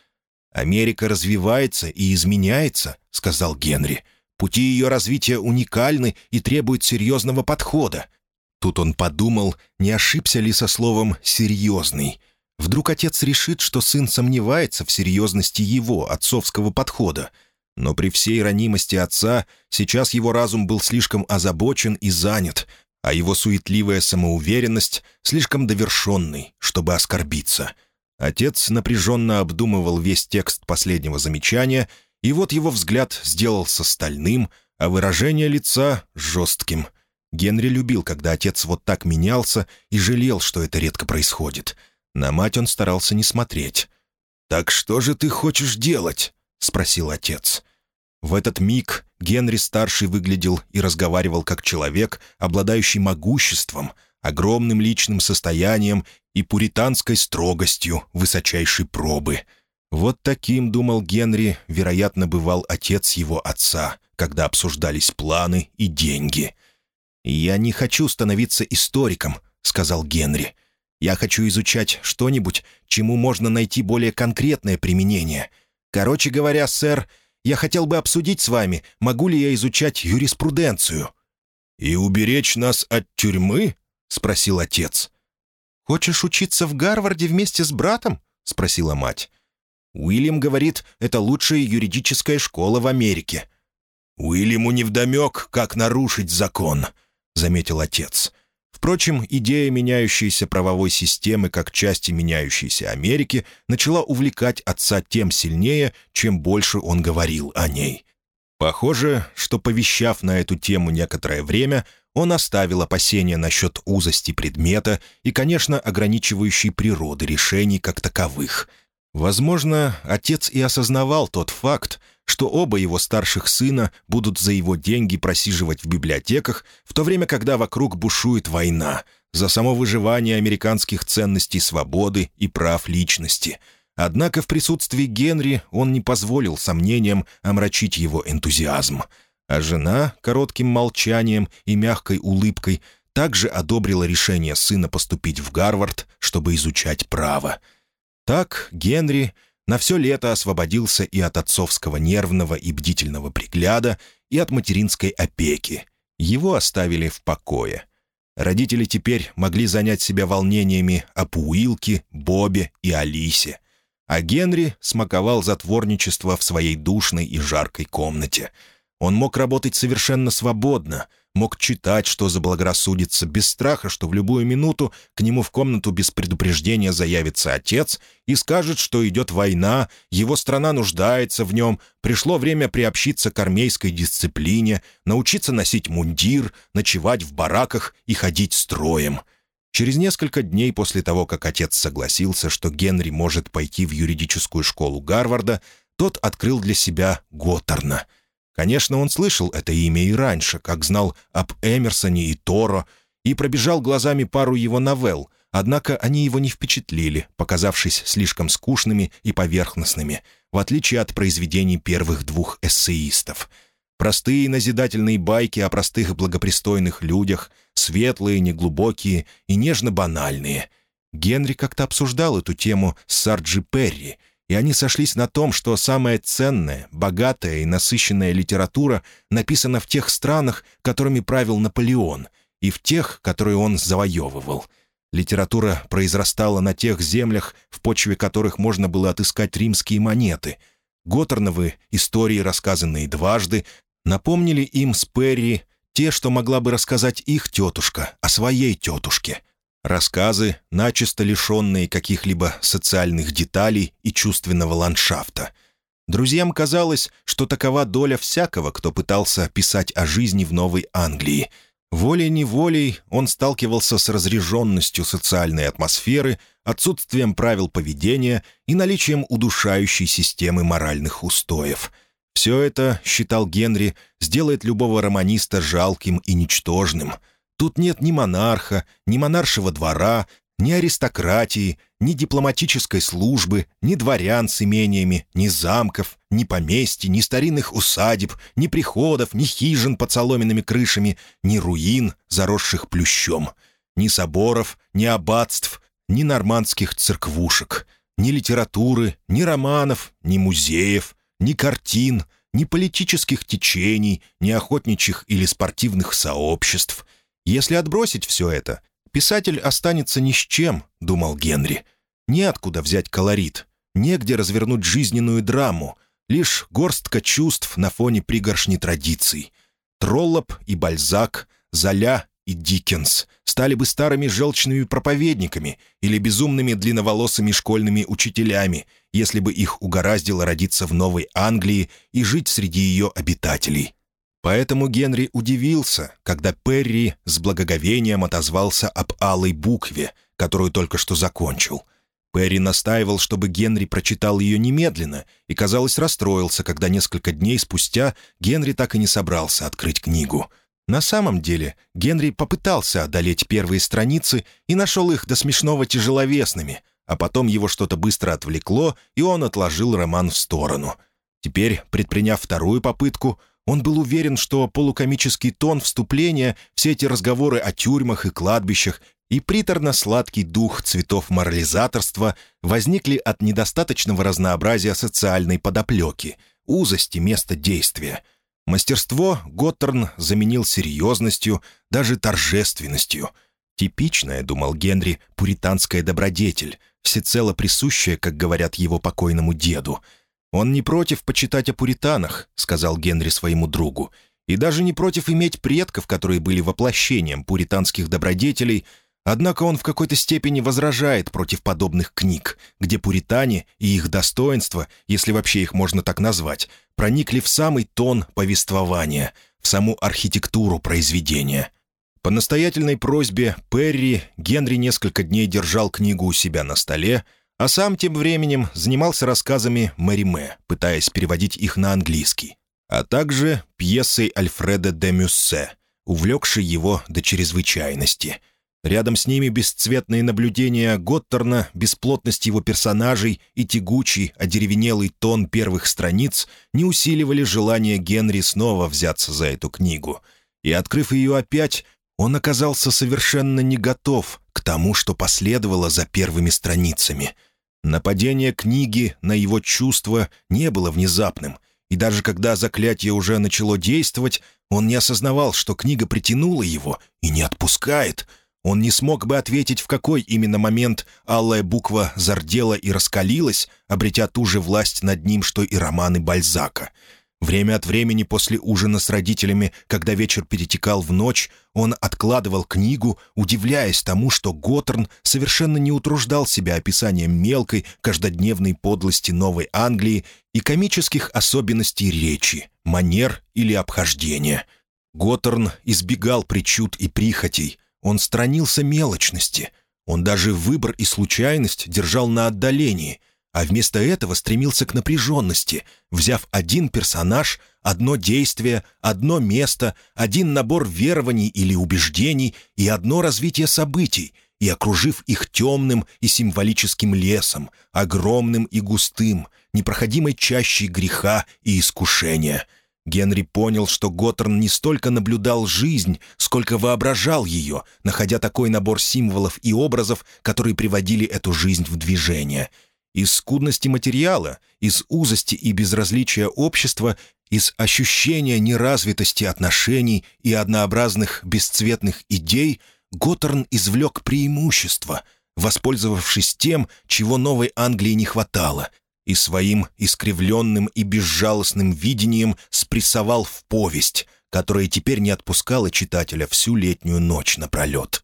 «Америка развивается и изменяется», — сказал Генри. Пути ее развития уникальны и требуют серьезного подхода. Тут он подумал, не ошибся ли со словом «серьезный». Вдруг отец решит, что сын сомневается в серьезности его, отцовского подхода. Но при всей ранимости отца сейчас его разум был слишком озабочен и занят, а его суетливая самоуверенность слишком довершенный, чтобы оскорбиться. Отец напряженно обдумывал весь текст последнего замечания и вот его взгляд сделался стальным, а выражение лица — жестким. Генри любил, когда отец вот так менялся, и жалел, что это редко происходит. На мать он старался не смотреть. «Так что же ты хочешь делать?» — спросил отец. В этот миг Генри-старший выглядел и разговаривал как человек, обладающий могуществом, огромным личным состоянием и пуританской строгостью высочайшей пробы — вот таким, думал Генри, вероятно, бывал отец его отца, когда обсуждались планы и деньги. «Я не хочу становиться историком», — сказал Генри. «Я хочу изучать что-нибудь, чему можно найти более конкретное применение. Короче говоря, сэр, я хотел бы обсудить с вами, могу ли я изучать юриспруденцию». «И уберечь нас от тюрьмы?» — спросил отец. «Хочешь учиться в Гарварде вместе с братом?» — спросила мать. Уильям говорит, это лучшая юридическая школа в Америке». «Уильяму невдомек, как нарушить закон», — заметил отец. Впрочем, идея меняющейся правовой системы как части меняющейся Америки начала увлекать отца тем сильнее, чем больше он говорил о ней. Похоже, что, повещав на эту тему некоторое время, он оставил опасения насчет узости предмета и, конечно, ограничивающей природы решений как таковых — Возможно, отец и осознавал тот факт, что оба его старших сына будут за его деньги просиживать в библиотеках, в то время, когда вокруг бушует война, за само выживание американских ценностей свободы и прав личности. Однако в присутствии Генри он не позволил сомнениям омрачить его энтузиазм. А жена коротким молчанием и мягкой улыбкой также одобрила решение сына поступить в Гарвард, чтобы изучать право. Так Генри на все лето освободился и от отцовского нервного и бдительного пригляда, и от материнской опеки. Его оставили в покое. Родители теперь могли занять себя волнениями о Пуилке, Бобе и Алисе. А Генри смаковал затворничество в своей душной и жаркой комнате. Он мог работать совершенно свободно — мог читать, что заблагорассудится, без страха, что в любую минуту к нему в комнату без предупреждения заявится отец и скажет, что идет война, его страна нуждается в нем, пришло время приобщиться к армейской дисциплине, научиться носить мундир, ночевать в бараках и ходить строем. Через несколько дней после того, как отец согласился, что Генри может пойти в юридическую школу Гарварда, тот открыл для себя Готтерна — Конечно, он слышал это имя и раньше, как знал об Эмерсоне и Торо, и пробежал глазами пару его новелл, однако они его не впечатлили, показавшись слишком скучными и поверхностными, в отличие от произведений первых двух эссеистов. Простые назидательные байки о простых благопристойных людях, светлые, неглубокие и нежно-банальные. Генри как-то обсуждал эту тему с Сарджи Перри — и они сошлись на том, что самая ценная, богатая и насыщенная литература написана в тех странах, которыми правил Наполеон, и в тех, которые он завоевывал. Литература произрастала на тех землях, в почве которых можно было отыскать римские монеты. Готтерновы истории, рассказанные дважды, напомнили им с Перри те, что могла бы рассказать их тетушка о своей тетушке — Рассказы, начисто лишенные каких-либо социальных деталей и чувственного ландшафта. Друзьям казалось, что такова доля всякого, кто пытался писать о жизни в Новой Англии. Волей-неволей он сталкивался с разреженностью социальной атмосферы, отсутствием правил поведения и наличием удушающей системы моральных устоев. Все это, считал Генри, сделает любого романиста жалким и ничтожным — Тут нет ни монарха, ни монаршего двора, ни аристократии, ни дипломатической службы, ни дворян с имениями, ни замков, ни поместьй, ни старинных усадеб, ни приходов, ни хижин под соломенными крышами, ни руин, заросших плющом, ни соборов, ни аббатств, ни нормандских церквушек, ни литературы, ни романов, ни музеев, ни картин, ни политических течений, ни охотничьих или спортивных сообществ — если отбросить все это, писатель останется ни с чем, думал Генри. Неоткуда взять колорит, негде развернуть жизненную драму, лишь горстка чувств на фоне пригоршни традиций. Троллоп и Бальзак, Золя и Диккенс стали бы старыми желчными проповедниками или безумными длинноволосыми школьными учителями, если бы их угораздило родиться в Новой Англии и жить среди ее обитателей. Поэтому Генри удивился, когда Перри с благоговением отозвался об алой букве, которую только что закончил. Перри настаивал, чтобы Генри прочитал ее немедленно, и, казалось, расстроился, когда несколько дней спустя Генри так и не собрался открыть книгу. На самом деле Генри попытался одолеть первые страницы и нашел их до смешного тяжеловесными, а потом его что-то быстро отвлекло, и он отложил роман в сторону. Теперь, предприняв вторую попытку, он был уверен, что полукомический тон вступления, все эти разговоры о тюрьмах и кладбищах и приторно-сладкий дух цветов морализаторства возникли от недостаточного разнообразия социальной подоплеки, узости места действия. Мастерство Готтерн заменил серьезностью, даже торжественностью. Типичная, думал Генри, пуританская добродетель, всецело присущая, как говорят его покойному деду — «Он не против почитать о пуританах», — сказал Генри своему другу, «и даже не против иметь предков, которые были воплощением пуританских добродетелей, однако он в какой-то степени возражает против подобных книг, где пуритане и их достоинства, если вообще их можно так назвать, проникли в самый тон повествования, в саму архитектуру произведения». По настоятельной просьбе Перри Генри несколько дней держал книгу у себя на столе, а сам тем временем занимался рассказами Мэри Мэ, пытаясь переводить их на английский, а также пьесой Альфреда де Мюссе, увлекшей его до чрезвычайности. Рядом с ними бесцветные наблюдения Готтерна, бесплотность его персонажей и тягучий, одеревенелый тон первых страниц не усиливали желание Генри снова взяться за эту книгу. И, открыв ее опять, он оказался совершенно не готов к тому, что последовало за первыми страницами. Нападение книги на его чувства не было внезапным, и даже когда заклятие уже начало действовать, он не осознавал, что книга притянула его и не отпускает — он не смог бы ответить, в какой именно момент алая буква зардела и раскалилась, обретя ту же власть над ним, что и романы Бальзака. Время от времени после ужина с родителями, когда вечер перетекал в ночь, он откладывал книгу, удивляясь тому, что Готтерн совершенно не утруждал себя описанием мелкой, каждодневной подлости Новой Англии и комических особенностей речи, манер или обхождения. Готтерн избегал причуд и прихотей, он сторонился мелочности. Он даже выбор и случайность держал на отдалении, а вместо этого стремился к напряженности, взяв один персонаж, одно действие, одно место, один набор верований или убеждений и одно развитие событий, и окружив их темным и символическим лесом, огромным и густым, непроходимой чащей греха и искушения — Генри понял, что Готтерн не столько наблюдал жизнь, сколько воображал ее, находя такой набор символов и образов, которые приводили эту жизнь в движение. Из скудности материала, из узости и безразличия общества, из ощущения неразвитости отношений и однообразных бесцветных идей Готтерн извлек преимущество, воспользовавшись тем, чего Новой Англии не хватало — и своим искривленным и безжалостным видением спрессовал в повесть, которая теперь не отпускала читателя всю летнюю ночь напролет.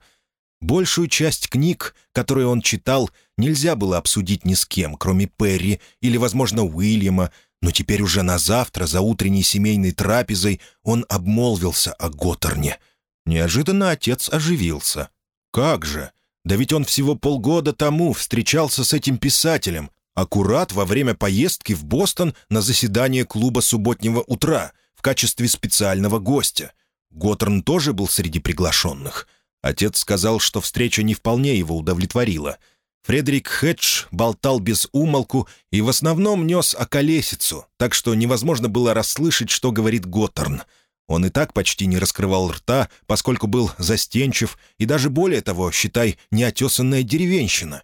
Большую часть книг, которые он читал, нельзя было обсудить ни с кем, кроме Перри или, возможно, Уильяма, но теперь уже на завтра, за утренней семейной трапезой, он обмолвился о Готтерне. Неожиданно отец оживился. «Как же! Да ведь он всего полгода тому встречался с этим писателем, аккурат во время поездки в Бостон на заседание клуба субботнего утра в качестве специального гостя. Готтерн тоже был среди приглашенных. Отец сказал, что встреча не вполне его удовлетворила. Фредерик Хедж болтал без умолку и в основном нес околесицу, так что невозможно было расслышать, что говорит Готтерн. Он и так почти не раскрывал рта, поскольку был застенчив и даже более того, считай, неотесанная деревенщина.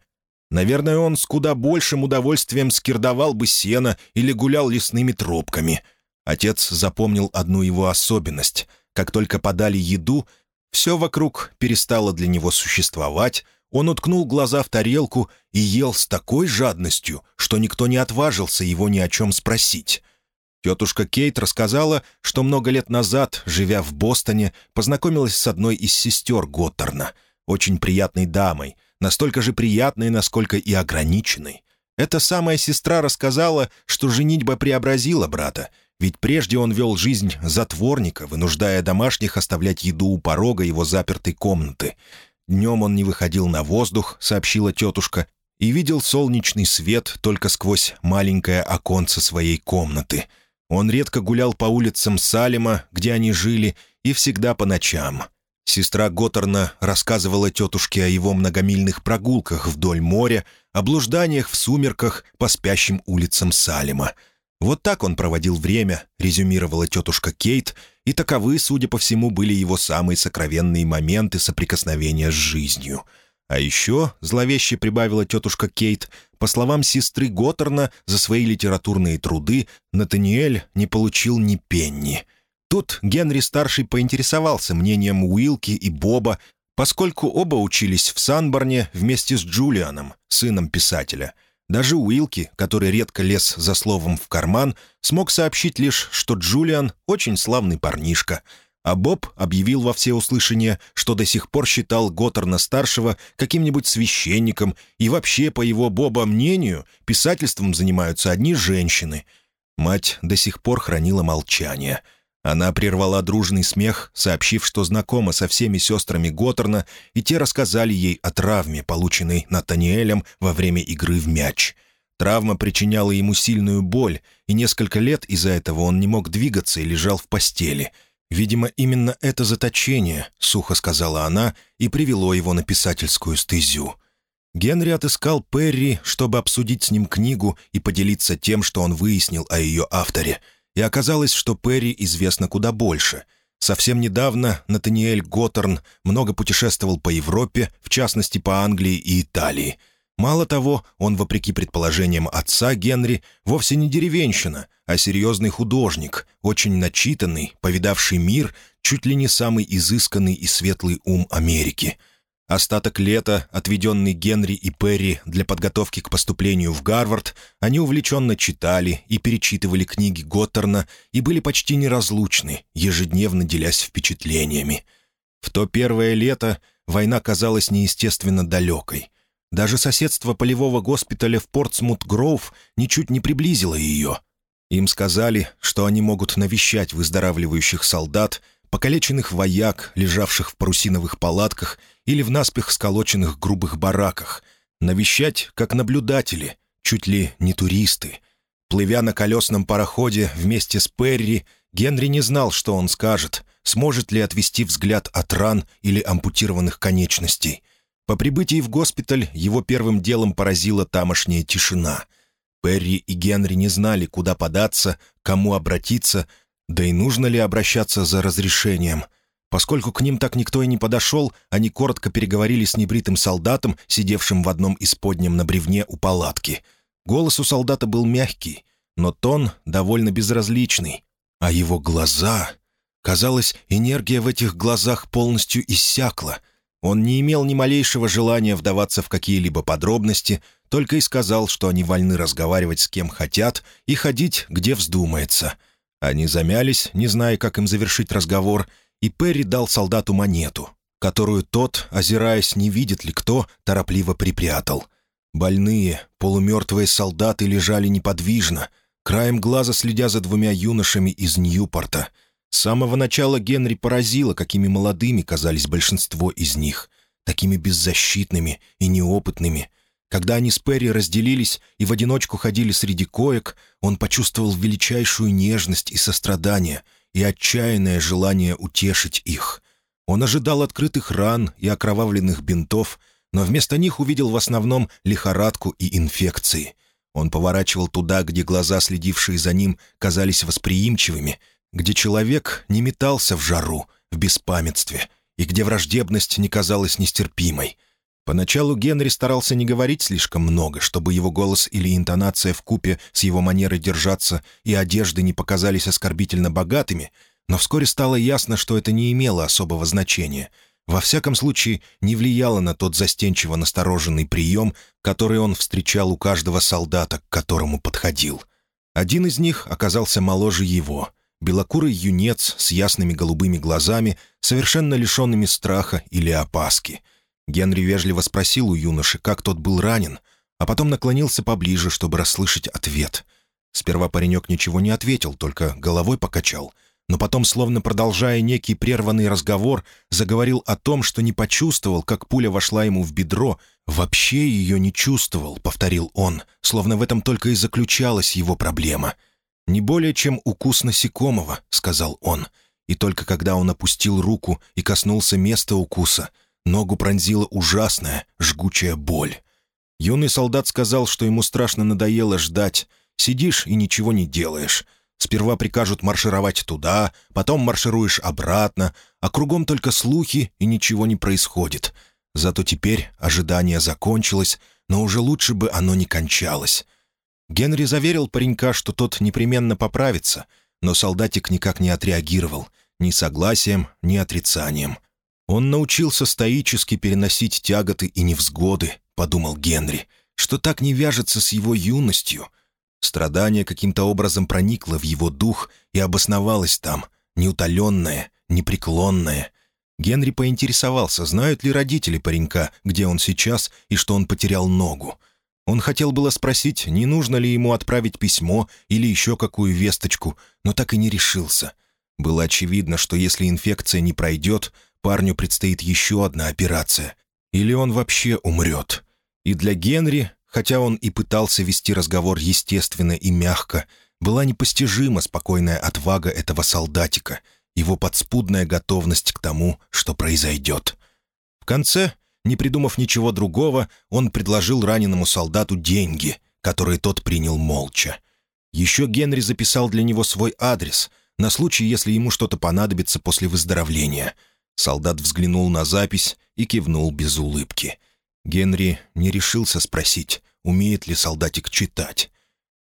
Наверное, он с куда большим удовольствием скирдовал бы сено или гулял лесными тропками. Отец запомнил одну его особенность. Как только подали еду, все вокруг перестало для него существовать, он уткнул глаза в тарелку и ел с такой жадностью, что никто не отважился его ни о чем спросить. Тетушка Кейт рассказала, что много лет назад, живя в Бостоне, познакомилась с одной из сестер Готтерна, очень приятной дамой, настолько же приятной, насколько и ограниченной. Эта самая сестра рассказала, что женитьба преобразила брата, ведь прежде он вел жизнь затворника, вынуждая домашних оставлять еду у порога его запертой комнаты. Днем он не выходил на воздух, сообщила тетушка, и видел солнечный свет только сквозь маленькое оконце своей комнаты. Он редко гулял по улицам Салема, где они жили, и всегда по ночам — Сестра Готтерна рассказывала тетушке о его многомильных прогулках вдоль моря, о блужданиях в сумерках по спящим улицам Салема. Вот так он проводил время, резюмировала тетушка Кейт, и таковы, судя по всему, были его самые сокровенные моменты соприкосновения с жизнью. А еще, зловеще прибавила тетушка Кейт, по словам сестры Готтерна, за свои литературные труды Натаниэль не получил ни пенни — Тут Генри-старший поинтересовался мнением Уилки и Боба, поскольку оба учились в Санборне вместе с Джулианом, сыном писателя. Даже Уилки, который редко лез за словом в карман, смог сообщить лишь, что Джулиан — очень славный парнишка. А Боб объявил во всеуслышание, что до сих пор считал Готтерна-старшего каким-нибудь священником, и вообще, по его Боба мнению, писательством занимаются одни женщины. Мать до сих пор хранила молчание — она прервала дружный смех, сообщив, что знакома со всеми сестрами Готтерна, и те рассказали ей о травме, полученной Натаниэлем во время игры в мяч. Травма причиняла ему сильную боль, и несколько лет из-за этого он не мог двигаться и лежал в постели. Видимо, именно это заточение, — сухо сказала она, и привело его на писательскую стезю. Генри отыскал Перри, чтобы обсудить с ним книгу и поделиться тем, что он выяснил о ее авторе. И оказалось, что Перри известно куда больше. Совсем недавно Натаниэль Готтерн много путешествовал по Европе, в частности по Англии и Италии — Мало того, он, вопреки предположениям отца Генри, вовсе не деревенщина, а серьезный художник, очень начитанный, повидавший мир, чуть ли не самый изысканный и светлый ум Америки. Остаток лета, отведенный Генри и Перри для подготовки к поступлению в Гарвард, они увлеченно читали и перечитывали книги Готтерна и были почти неразлучны, ежедневно делясь впечатлениями. В то первое лето война казалась неестественно далекой — даже соседство полевого госпиталя в Портсмут-Гроув ничуть не приблизило ее. Им сказали, что они могут навещать выздоравливающих солдат, покалеченных вояк, лежавших в парусиновых палатках или в наспех сколоченных грубых бараках, навещать как наблюдатели, чуть ли не туристы. Плывя на колесном пароходе вместе с Перри, Генри не знал, что он скажет, сможет ли отвести взгляд от ран или ампутированных конечностей — по прибытии в госпиталь его первым делом поразила тамошняя тишина. Перри и Генри не знали, куда податься, кому обратиться, да и нужно ли обращаться за разрешением. Поскольку к ним так никто и не подошел, они коротко переговорили с небритым солдатом, сидевшим в одном из подням на бревне у палатки. Голос у солдата был мягкий, но тон довольно безразличный. А его глаза... Казалось, энергия в этих глазах полностью иссякла — он не имел ни малейшего желания вдаваться в какие-либо подробности, только и сказал, что они вольны разговаривать с кем хотят и ходить, где вздумается. Они замялись, не зная, как им завершить разговор, и Перри дал солдату монету, которую тот, озираясь, не видит ли кто, торопливо припрятал. Больные, полумертвые солдаты лежали неподвижно, краем глаза следя за двумя юношами из Ньюпорта — с самого начала Генри поразило, какими молодыми казались большинство из них, такими беззащитными и неопытными. Когда они с Перри разделились и в одиночку ходили среди коек, он почувствовал величайшую нежность и сострадание и отчаянное желание утешить их. Он ожидал открытых ран и окровавленных бинтов, но вместо них увидел в основном лихорадку и инфекции. Он поворачивал туда, где глаза, следившие за ним, казались восприимчивыми — где человек не метался в жару, в беспамятстве, и где враждебность не казалась нестерпимой. Поначалу Генри старался не говорить слишком много, чтобы его голос или интонация в купе с его манерой держаться и одежды не показались оскорбительно богатыми, но вскоре стало ясно, что это не имело особого значения. Во всяком случае, не влияло на тот застенчиво настороженный прием, который он встречал у каждого солдата, к которому подходил. Один из них оказался моложе его — белокурый юнец с ясными голубыми глазами, совершенно лишенными страха или опаски. Генри вежливо спросил у юноши, как тот был ранен, а потом наклонился поближе, чтобы расслышать ответ. Сперва паренек ничего не ответил, только головой покачал, но потом, словно продолжая некий прерванный разговор, заговорил о том, что не почувствовал, как пуля вошла ему в бедро, вообще ее не чувствовал, повторил он, словно в этом только и заключалась его проблема — «Не более чем укус насекомого», — сказал он. И только когда он опустил руку и коснулся места укуса, ногу пронзила ужасная, жгучая боль. Юный солдат сказал, что ему страшно надоело ждать. Сидишь и ничего не делаешь. Сперва прикажут маршировать туда, потом маршируешь обратно, а кругом только слухи, и ничего не происходит. Зато теперь ожидание закончилось, но уже лучше бы оно не кончалось. Генри заверил паренька, что тот непременно поправится, но солдатик никак не отреагировал, ни согласием, ни отрицанием. «Он научился стоически переносить тяготы и невзгоды», — подумал Генри, «что так не вяжется с его юностью». Страдание каким-то образом проникло в его дух и обосновалось там, неутоленное, непреклонное. Генри поинтересовался, знают ли родители паренька, где он сейчас и что он потерял ногу. Он хотел было спросить, не нужно ли ему отправить письмо или еще какую весточку, но так и не решился. Было очевидно, что если инфекция не пройдет, парню предстоит еще одна операция. Или он вообще умрет. И для Генри, хотя он и пытался вести разговор естественно и мягко, была непостижима спокойная отвага этого солдатика. его подспудная готовность к тому, что произойдет. В конце, не придумав ничего другого, он предложил раненому солдату деньги, которые тот принял молча. Еще Генри записал для него свой адрес, на случай, если ему что-то понадобится после выздоровления. Солдат взглянул на запись и кивнул без улыбки. Генри не решился спросить, умеет ли солдатик читать.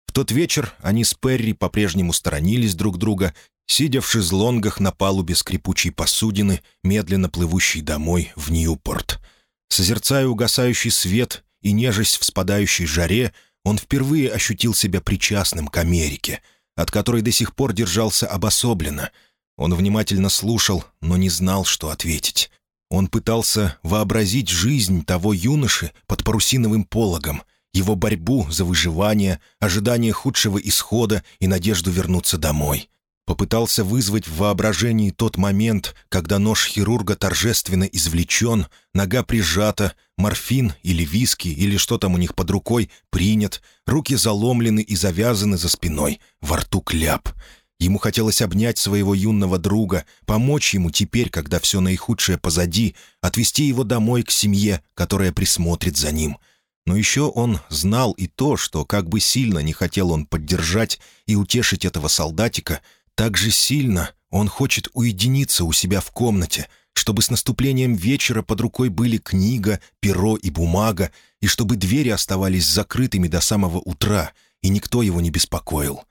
В тот вечер они с Перри по-прежнему сторонились друг друга, сидя в шезлонгах на палубе скрипучей посудины, медленно плывущей домой в Ньюпорт. Созерцая угасающий свет и нежесть в спадающей жаре, он впервые ощутил себя причастным к Америке, от которой до сих пор держался обособленно. Он внимательно слушал, но не знал, что ответить. Он пытался вообразить жизнь того юноши под парусиновым пологом, его борьбу за выживание, ожидание худшего исхода и надежду вернуться домой. Попытался вызвать в воображении тот момент, когда нож хирурга торжественно извлечен, нога прижата, морфин или виски или что там у них под рукой принят, руки заломлены и завязаны за спиной, во рту кляп. Ему хотелось обнять своего юного друга, помочь ему теперь, когда все наихудшее позади, отвезти его домой к семье, которая присмотрит за ним. Но еще он знал и то, что, как бы сильно не хотел он поддержать и утешить этого солдатика, так же сильно он хочет уединиться у себя в комнате, чтобы с наступлением вечера под рукой были книга, перо и бумага, и чтобы двери оставались закрытыми до самого утра, и никто его не беспокоил.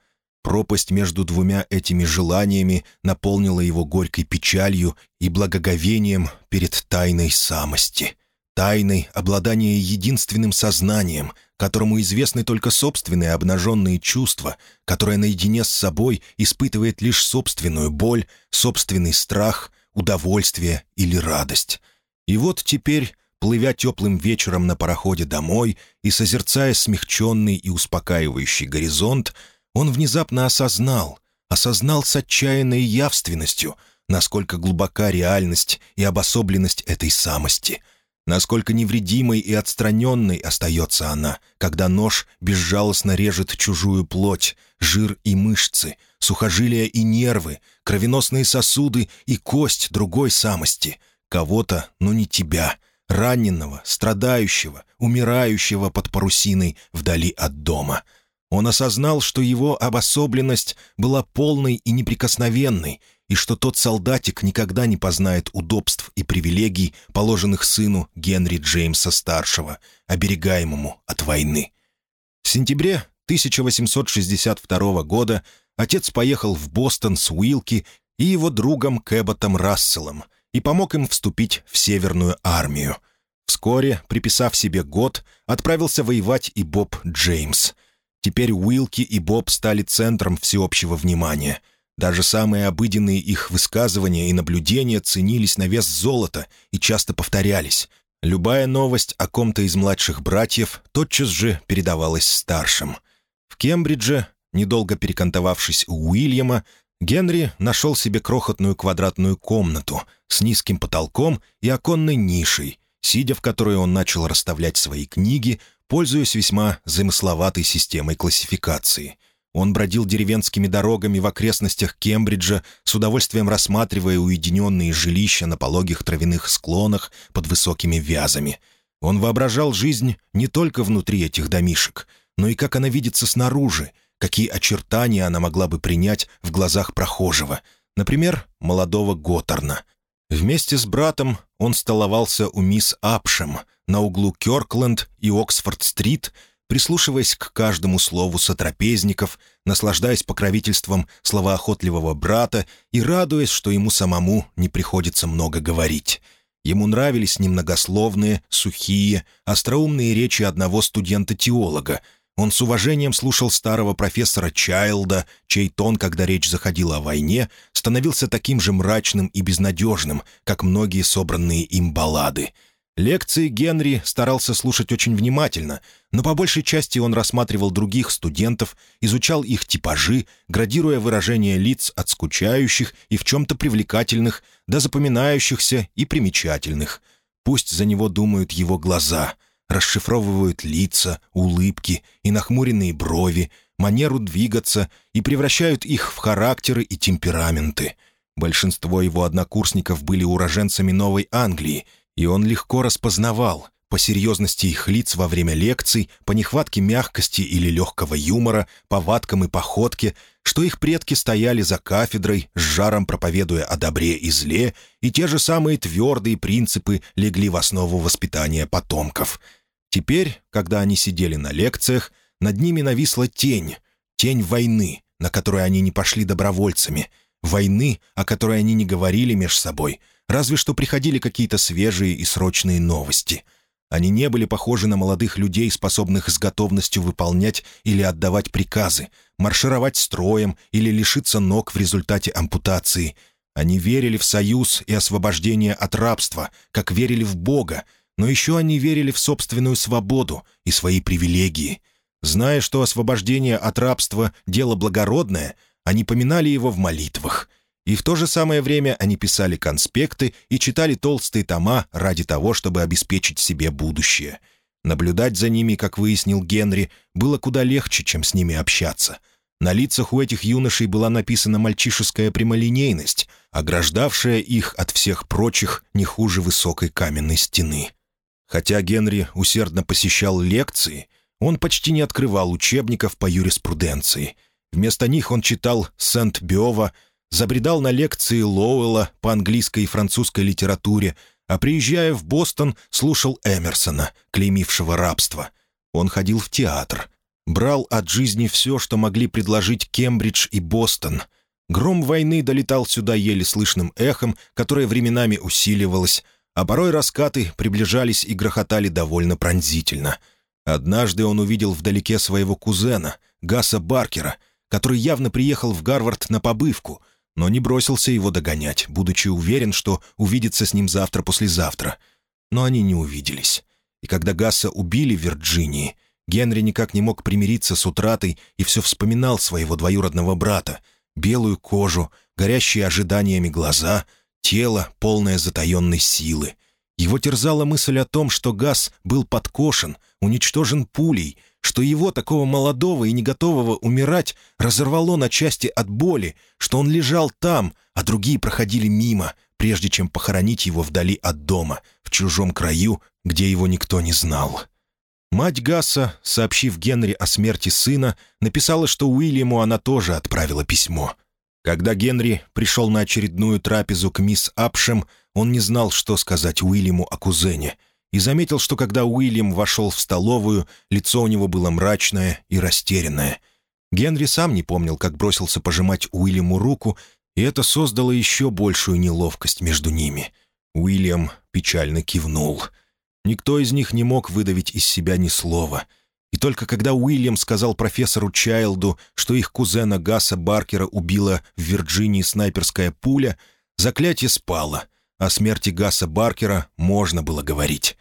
Пропасть между двумя этими желаниями наполнила его горькой печалью и благоговением перед тайной самости — Тайной обладания единственным сознанием, которому известны только собственные обнаженные чувства, которое наедине с собой испытывает лишь собственную боль, собственный страх, удовольствие или радость. И вот теперь, плывя теплым вечером на пароходе домой и созерцая смягченный и успокаивающий горизонт, он внезапно осознал, осознал с отчаянной явственностью, насколько глубока реальность и обособленность этой самости — Насколько невредимой и отстраненной остается она, когда нож безжалостно режет чужую плоть, жир и мышцы, сухожилия и нервы, кровеносные сосуды и кость другой самости. Кого-то, но не тебя, раненого, страдающего, умирающего под парусиной вдали от дома. Он осознал, что его обособленность была полной и неприкосновенной, и что тот солдатик никогда не познает удобств и привилегий, положенных сыну Генри Джеймса-старшего, оберегаемому от войны. В сентябре 1862 года отец поехал в Бостон с Уилки и его другом Кэботом Расселом и помог им вступить в Северную армию. Вскоре, приписав себе год, отправился воевать и Боб Джеймс. Теперь Уилки и Боб стали центром всеобщего внимания — даже самые обыденные их высказывания и наблюдения ценились на вес золота и часто повторялись. Любая новость о ком-то из младших братьев тотчас же передавалась старшим. В Кембридже, недолго перекантовавшись у Уильяма, Генри нашел себе крохотную квадратную комнату с низким потолком и оконной нишей, сидя в которой он начал расставлять свои книги, пользуясь весьма замысловатой системой классификации — он бродил деревенскими дорогами в окрестностях Кембриджа, с удовольствием рассматривая уединенные жилища на пологих травяных склонах под высокими вязами. Он воображал жизнь не только внутри этих домишек, но и как она видится снаружи, какие очертания она могла бы принять в глазах прохожего, например, молодого Готтерна. Вместе с братом он столовался у мисс Апшем на углу Кёркленд и Оксфорд-стрит, прислушиваясь к каждому слову сотрапезников, наслаждаясь покровительством словоохотливого брата и радуясь, что ему самому не приходится много говорить. Ему нравились немногословные, сухие, остроумные речи одного студента-теолога. Он с уважением слушал старого профессора Чайлда, чей тон, когда речь заходила о войне, становился таким же мрачным и безнадежным, как многие собранные им баллады — Лекции Генри старался слушать очень внимательно, но по большей части он рассматривал других студентов, изучал их типажи, градируя выражения лиц от скучающих и в чем-то привлекательных до запоминающихся и примечательных. Пусть за него думают его глаза, расшифровывают лица, улыбки и нахмуренные брови, манеру двигаться и превращают их в характеры и темпераменты. Большинство его однокурсников были уроженцами Новой Англии, и он легко распознавал, по серьезности их лиц во время лекций, по нехватке мягкости или легкого юмора, повадкам и походке, что их предки стояли за кафедрой, с жаром проповедуя о добре и зле, и те же самые твердые принципы легли в основу воспитания потомков. Теперь, когда они сидели на лекциях, над ними нависла тень, тень войны, на которой они не пошли добровольцами, войны, о которой они не говорили меж собой, разве что приходили какие-то свежие и срочные новости — они не были похожи на молодых людей, способных с готовностью выполнять или отдавать приказы, маршировать строем или лишиться ног в результате ампутации. Они верили в союз и освобождение от рабства, как верили в Бога, но еще они верили в собственную свободу и свои привилегии. Зная, что освобождение от рабства — дело благородное, они поминали его в молитвах — и в то же самое время они писали конспекты и читали толстые тома ради того, чтобы обеспечить себе будущее. Наблюдать за ними, как выяснил Генри, было куда легче, чем с ними общаться. На лицах у этих юношей была написана мальчишеская прямолинейность, ограждавшая их от всех прочих не хуже высокой каменной стены. Хотя Генри усердно посещал лекции, он почти не открывал учебников по юриспруденции. Вместо них он читал Сент-Биова забредал на лекции Лоуэлла по английской и французской литературе, а приезжая в Бостон, слушал Эмерсона, клеймившего рабство. Он ходил в театр, брал от жизни все, что могли предложить Кембридж и Бостон. Гром войны долетал сюда еле слышным эхом, которое временами усиливалось, а порой раскаты приближались и грохотали довольно пронзительно. Однажды он увидел вдалеке своего кузена, Гаса Баркера, который явно приехал в Гарвард на побывку — но не бросился его догонять, будучи уверен, что увидится с ним завтра-послезавтра. Но они не увиделись. И когда Гасса убили в Вирджинии, Генри никак не мог примириться с утратой и все вспоминал своего двоюродного брата, белую кожу, горящие ожиданиями глаза, тело, полное затаенной силы. Его терзала мысль о том, что Гасс был подкошен, уничтожен пулей — что его, такого молодого и не готового умирать, разорвало на части от боли, что он лежал там, а другие проходили мимо, прежде чем похоронить его вдали от дома, в чужом краю, где его никто не знал. Мать Гасса, сообщив Генри о смерти сына, написала, что Уильяму она тоже отправила письмо. Когда Генри пришел на очередную трапезу к мисс Апшем, он не знал, что сказать Уильяму о кузене — и заметил, что когда Уильям вошел в столовую, лицо у него было мрачное и растерянное. Генри сам не помнил, как бросился пожимать Уильяму руку, и это создало еще большую неловкость между ними. Уильям печально кивнул. Никто из них не мог выдавить из себя ни слова. И только когда Уильям сказал профессору Чайлду, что их кузена Гаса Баркера убила в Вирджинии снайперская пуля, заклятие спало. О смерти Гаса Баркера можно было говорить.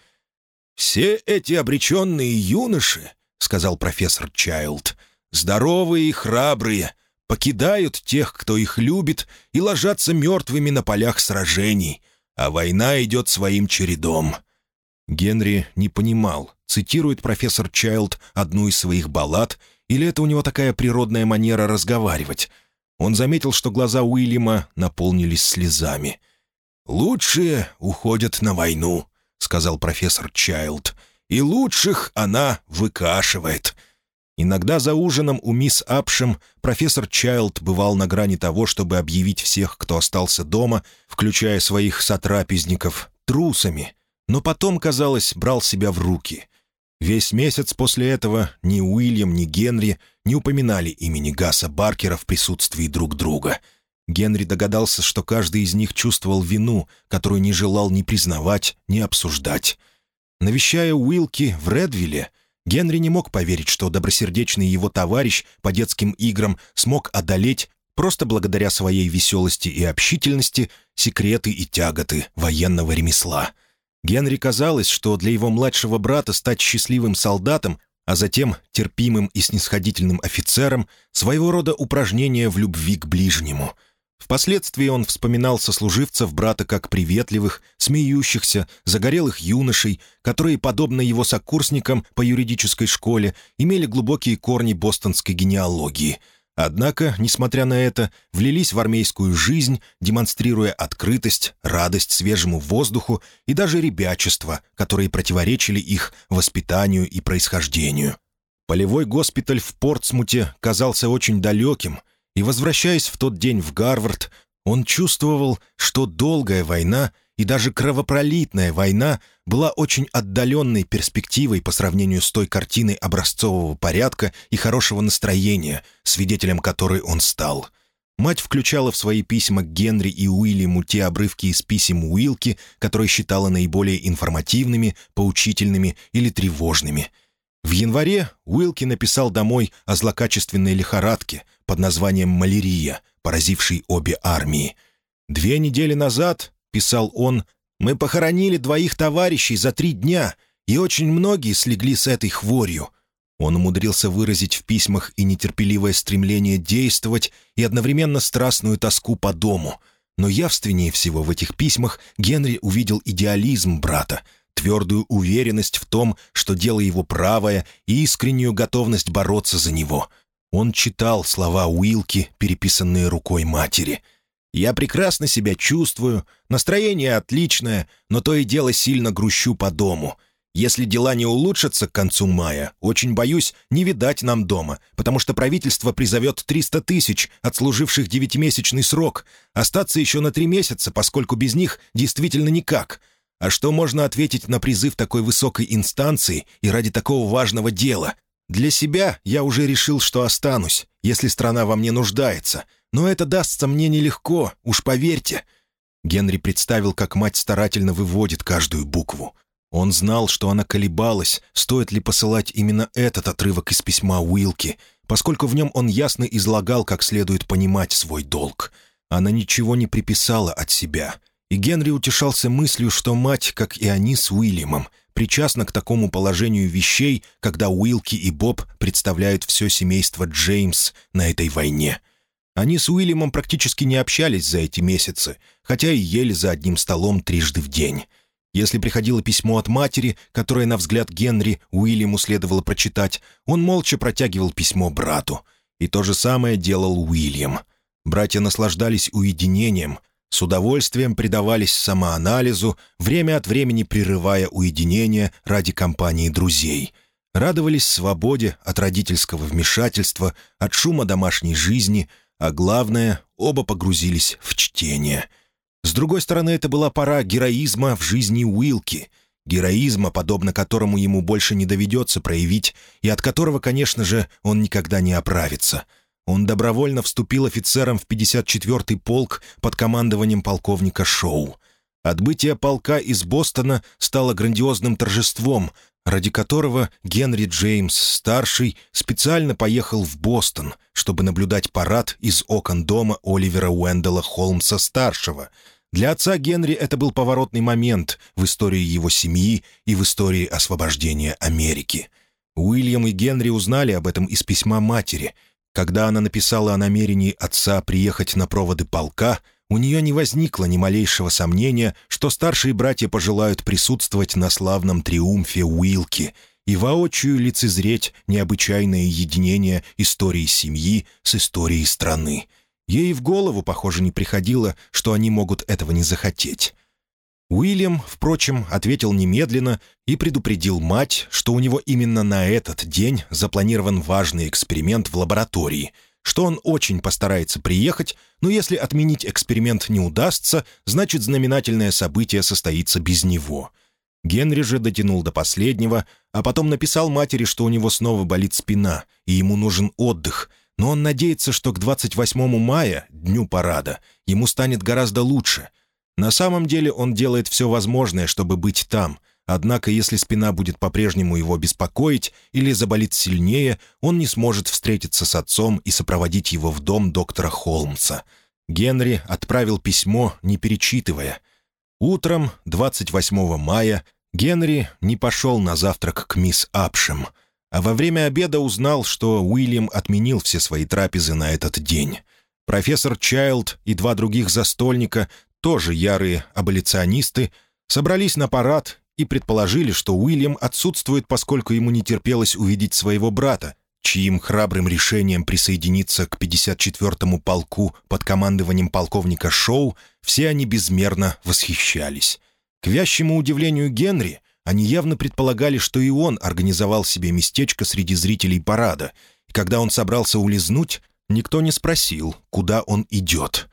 «Все эти обреченные юноши, — сказал профессор Чайлд, — здоровые и храбрые, покидают тех, кто их любит, и ложатся мертвыми на полях сражений, а война идет своим чередом». Генри не понимал, цитирует профессор Чайлд одну из своих баллад, или это у него такая природная манера разговаривать. Он заметил, что глаза Уильяма наполнились слезами. «Лучшие уходят на войну», сказал профессор Чайлд. «И лучших она выкашивает». Иногда за ужином у мисс Апшем профессор Чайлд бывал на грани того, чтобы объявить всех, кто остался дома, включая своих сотрапезников, трусами, но потом, казалось, брал себя в руки. Весь месяц после этого ни Уильям, ни Генри не упоминали имени Гаса Баркера в присутствии друг друга — Генри догадался, что каждый из них чувствовал вину, которую не желал ни признавать, ни обсуждать. Навещая Уилки в Редвилле, Генри не мог поверить, что добросердечный его товарищ по детским играм смог одолеть, просто благодаря своей веселости и общительности, секреты и тяготы военного ремесла. Генри казалось, что для его младшего брата стать счастливым солдатом, а затем терпимым и снисходительным офицером, своего рода упражнение в любви к ближнему — Впоследствии он вспоминал сослуживцев брата как приветливых, смеющихся, загорелых юношей, которые, подобно его сокурсникам по юридической школе, имели глубокие корни бостонской генеалогии. Однако, несмотря на это, влились в армейскую жизнь, демонстрируя открытость, радость свежему воздуху и даже ребячество, которые противоречили их воспитанию и происхождению. Полевой госпиталь в Портсмуте казался очень далеким, и, возвращаясь в тот день в Гарвард, он чувствовал, что долгая война и даже кровопролитная война была очень отдаленной перспективой по сравнению с той картиной образцового порядка и хорошего настроения, свидетелем которой он стал. Мать включала в свои письма к Генри и Уильяму те обрывки из писем Уилки, которые считала наиболее информативными, поучительными или тревожными. В январе Уилки написал домой о злокачественной лихорадке под названием «малярия», поразившей обе армии. Две недели назад писал он, «мы похоронили двоих товарищей за три дня, и очень многие слегли с этой хворью». Он умудрился выразить в письмах и нетерпеливое стремление действовать, и одновременно страстную тоску по дому. Но явственнее всего в этих письмах Генри увидел идеализм брата, твердую уверенность в том, что дело его правое, и искреннюю готовность бороться за него. Он читал слова Уилки, переписанные рукой матери — я прекрасно себя чувствую, настроение отличное, но то и дело сильно грущу по дому. Если дела не улучшатся к концу мая, очень боюсь не видать нам дома, потому что правительство призовет 300 тысяч, отслуживших девятимесячный срок, остаться еще на три месяца, поскольку без них действительно никак. А что можно ответить на призыв такой высокой инстанции и ради такого важного дела? Для себя я уже решил, что останусь, если страна во мне нуждается — но это дастся мне нелегко, уж поверьте». Генри представил, как мать старательно выводит каждую букву. Он знал, что она колебалась, стоит ли посылать именно этот отрывок из письма Уилки, поскольку в нем он ясно излагал, как следует понимать свой долг. Она ничего не приписала от себя. И Генри утешался мыслью, что мать, как и они с Уильямом, причастна к такому положению вещей, когда Уилки и Боб представляют все семейство Джеймс на этой войне — они с Уильямом практически не общались за эти месяцы, хотя и ели за одним столом трижды в день. Если приходило письмо от матери, которое, на взгляд Генри, Уильяму следовало прочитать, он молча протягивал письмо брату. И то же самое делал Уильям. Братья наслаждались уединением, с удовольствием предавались самоанализу, время от времени прерывая уединение ради компании друзей — радовались свободе от родительского вмешательства, от шума домашней жизни, а главное, оба погрузились в чтение. С другой стороны, это была пора героизма в жизни Уилки, героизма, подобно которому ему больше не доведется проявить, и от которого, конечно же, он никогда не оправится. Он добровольно вступил офицером в 54-й полк под командованием полковника Шоу. Отбытие полка из Бостона стало грандиозным торжеством, ради которого Генри Джеймс-старший специально поехал в Бостон, чтобы наблюдать парад из окон дома Оливера Уэндела Холмса-старшего. Для отца Генри это был поворотный момент в истории его семьи и в истории освобождения Америки. Уильям и Генри узнали об этом из письма матери. Когда она написала о намерении отца приехать на проводы полка — у нее не возникло ни малейшего сомнения, что старшие братья пожелают присутствовать на славном триумфе Уилки и воочию лицезреть необычайное единение истории семьи с историей страны. Ей в голову, похоже, не приходило, что они могут этого не захотеть. Уильям, впрочем, ответил немедленно и предупредил мать, что у него именно на этот день запланирован важный эксперимент в лаборатории — что он очень постарается приехать, но если отменить эксперимент не удастся, значит знаменательное событие состоится без него. Генри же дотянул до последнего, а потом написал матери, что у него снова болит спина, и ему нужен отдых, но он надеется, что к 28 мая, дню парада, ему станет гораздо лучше. На самом деле он делает все возможное, чтобы быть там — Однако, если спина будет по-прежнему его беспокоить или заболит сильнее, он не сможет встретиться с отцом и сопроводить его в дом доктора Холмса. Генри отправил письмо, не перечитывая. Утром, 28 мая, Генри не пошел на завтрак к мисс Апшем, а во время обеда узнал, что Уильям отменил все свои трапезы на этот день. Профессор Чайлд и два других застольника, тоже ярые аболиционисты, собрались на парад и предположили, что Уильям отсутствует, поскольку ему не терпелось увидеть своего брата, чьим храбрым решением присоединиться к 54-му полку под командованием полковника Шоу, все они безмерно восхищались. К вящему удивлению Генри, они явно предполагали, что и он организовал себе местечко среди зрителей парада, и когда он собрался улизнуть, никто не спросил, куда он идет.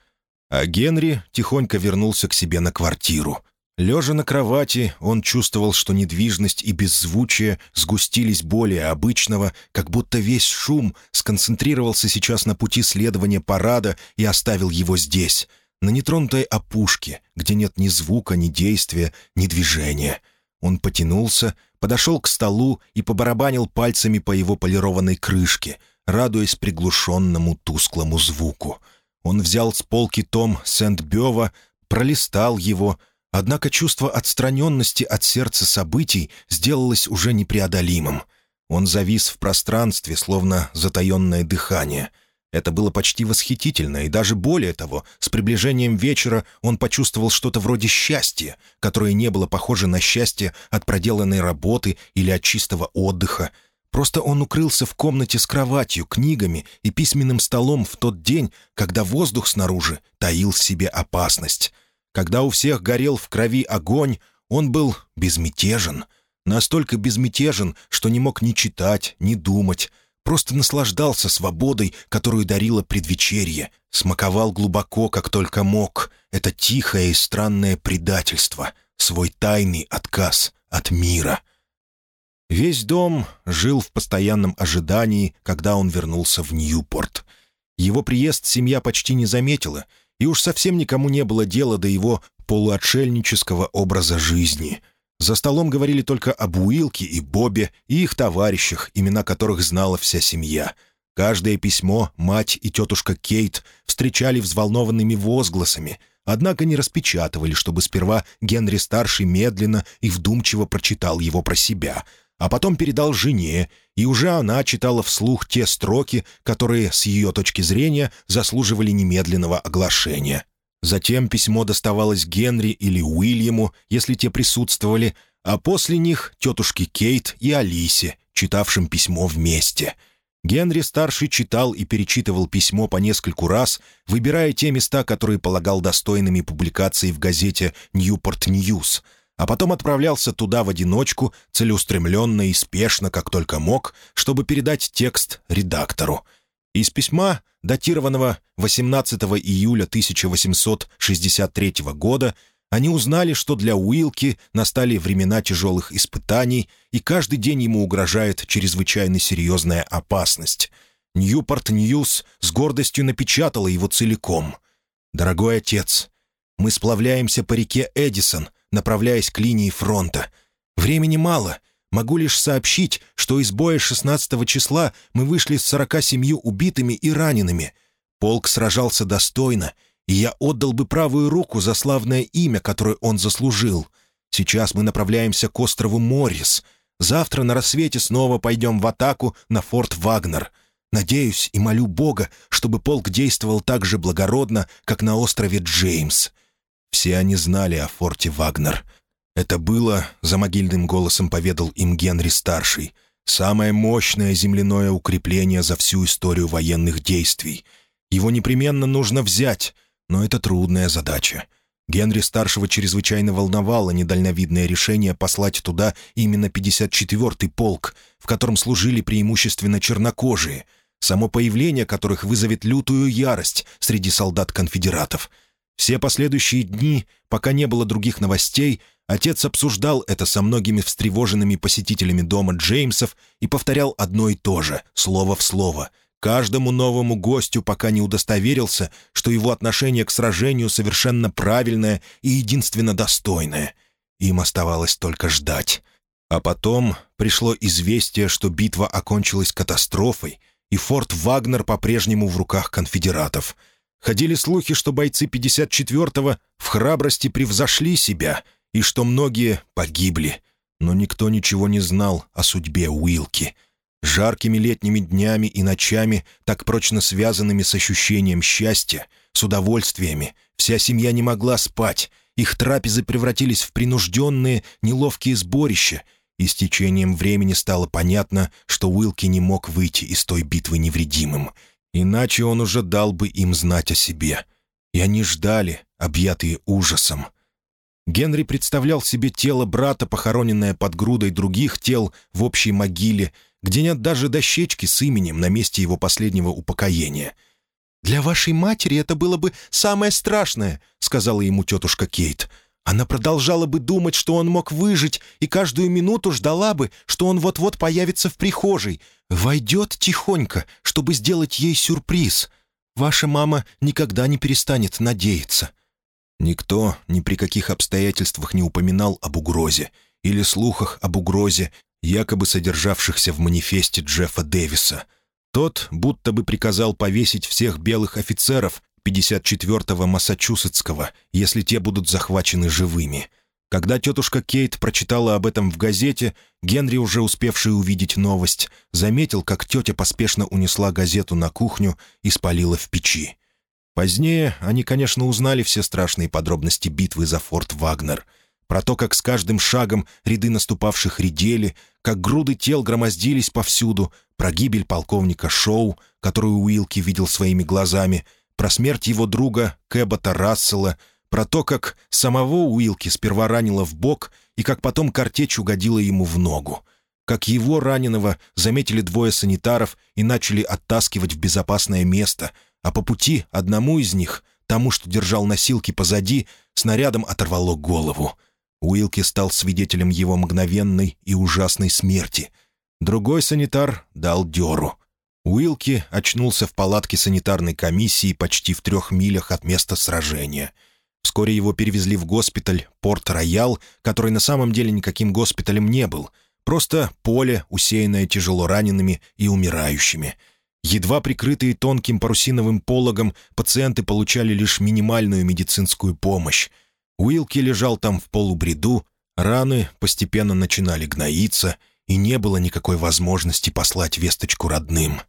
А Генри тихонько вернулся к себе на квартиру. Лежа на кровати, он чувствовал, что недвижность и беззвучие сгустились более обычного, как будто весь шум сконцентрировался сейчас на пути следования парада и оставил его здесь, на нетронутой опушке, где нет ни звука, ни действия, ни движения. Он потянулся, подошел к столу и побарабанил пальцами по его полированной крышке, радуясь приглушенному тусклому звуку — он взял с полки том Сент-Бева, пролистал его, однако чувство отстраненности от сердца событий сделалось уже непреодолимым. Он завис в пространстве, словно затаенное дыхание. Это было почти восхитительно, и даже более того, с приближением вечера он почувствовал что-то вроде счастья, которое не было похоже на счастье от проделанной работы или от чистого отдыха, Просто он укрылся в комнате с кроватью, книгами и письменным столом в тот день, когда воздух снаружи таил в себе опасность. Когда у всех горел в крови огонь, он был безмятежен. Настолько безмятежен, что не мог ни читать, ни думать. Просто наслаждался свободой, которую дарило предвечерье. Смаковал глубоко, как только мог. Это тихое и странное предательство. Свой тайный отказ от мира — Весь дом жил в постоянном ожидании, когда он вернулся в Ньюпорт. Его приезд семья почти не заметила, и уж совсем никому не было дела до его полуотшельнического образа жизни. За столом говорили только об Уилке и Бобе и их товарищах, имена которых знала вся семья. Каждое письмо мать и тетушка Кейт встречали взволнованными возгласами, однако не распечатывали, чтобы сперва Генри-старший медленно и вдумчиво прочитал его про себя — а потом передал жене, и уже она читала вслух те строки, которые, с ее точки зрения, заслуживали немедленного оглашения. Затем письмо доставалось Генри или Уильяму, если те присутствовали, а после них тетушке Кейт и Алисе, читавшим письмо вместе. Генри-старший читал и перечитывал письмо по нескольку раз, выбирая те места, которые полагал достойными публикации в газете «Ньюпорт Ньюс», а потом отправлялся туда в одиночку, целеустремленно и спешно, как только мог, чтобы передать текст редактору. Из письма, датированного 18 июля 1863 года, они узнали, что для Уилки настали времена тяжелых испытаний, и каждый день ему угрожает чрезвычайно серьезная опасность. Ньюпорт Ньюс с гордостью напечатала его целиком. «Дорогой отец, мы сплавляемся по реке Эдисон», направляясь к линии фронта. Времени мало. Могу лишь сообщить, что из боя 16 числа мы вышли с 47 убитыми и ранеными. Полк сражался достойно, и я отдал бы правую руку за славное имя, которое он заслужил. Сейчас мы направляемся к острову Моррис. Завтра на рассвете снова пойдем в атаку на форт Вагнер. Надеюсь и молю Бога, чтобы полк действовал так же благородно, как на острове Джеймс. Все они знали о форте Вагнер. Это было, за могильным голосом поведал им Генри-старший, самое мощное земляное укрепление за всю историю военных действий. Его непременно нужно взять, но это трудная задача. Генри-старшего чрезвычайно волновало недальновидное решение послать туда именно 54-й полк, в котором служили преимущественно чернокожие, само появление которых вызовет лютую ярость среди солдат-конфедератов — все последующие дни, пока не было других новостей, отец обсуждал это со многими встревоженными посетителями дома Джеймсов и повторял одно и то же, слово в слово. Каждому новому гостю пока не удостоверился, что его отношение к сражению совершенно правильное и единственно достойное. Им оставалось только ждать. А потом пришло известие, что битва окончилась катастрофой, и форт Вагнер по-прежнему в руках конфедератов — Ходили слухи, что бойцы 54-го в храбрости превзошли себя и что многие погибли. Но никто ничего не знал о судьбе Уилки. Жаркими летними днями и ночами, так прочно связанными с ощущением счастья, с удовольствиями, вся семья не могла спать. Их трапезы превратились в принужденные, неловкие сборища, и с течением времени стало понятно, что Уилки не мог выйти из той битвы невредимым, иначе он уже дал бы им знать о себе. И они ждали, объятые ужасом. Генри представлял себе тело брата, похороненное под грудой других тел в общей могиле, где нет даже дощечки с именем на месте его последнего упокоения. «Для вашей матери это было бы самое страшное», — сказала ему тетушка Кейт. Она продолжала бы думать, что он мог выжить, и каждую минуту ждала бы, что он вот-вот появится в прихожей, войдет тихонько, чтобы сделать ей сюрприз. Ваша мама никогда не перестанет надеяться». Никто ни при каких обстоятельствах не упоминал об угрозе или слухах об угрозе, якобы содержавшихся в манифесте Джеффа Дэвиса. Тот будто бы приказал повесить всех белых офицеров, 54-го Массачусетского, если те будут захвачены живыми. Когда тетушка Кейт прочитала об этом в газете, Генри, уже успевший увидеть новость, заметил, как тетя поспешно унесла газету на кухню и спалила в печи. Позднее они, конечно, узнали все страшные подробности битвы за форт Вагнер. Про то, как с каждым шагом ряды наступавших редели, как груды тел громоздились повсюду, про гибель полковника Шоу, которую Уилки видел своими глазами — про смерть его друга Кэбота Рассела, про то, как самого Уилки сперва ранило в бок и как потом картечь угодила ему в ногу, как его раненого заметили двое санитаров и начали оттаскивать в безопасное место, а по пути одному из них, тому, что держал носилки позади, снарядом оторвало голову. Уилки стал свидетелем его мгновенной и ужасной смерти. Другой санитар дал дёру. Уилки очнулся в палатке санитарной комиссии почти в трех милях от места сражения. Вскоре его перевезли в госпиталь Порт-Роял, который на самом деле никаким госпиталем не был. Просто поле, усеянное тяжело ранеными и умирающими. Едва прикрытые тонким парусиновым пологом, пациенты получали лишь минимальную медицинскую помощь. Уилки лежал там в полубреду, раны постепенно начинали гноиться — и не было никакой возможности послать весточку родным.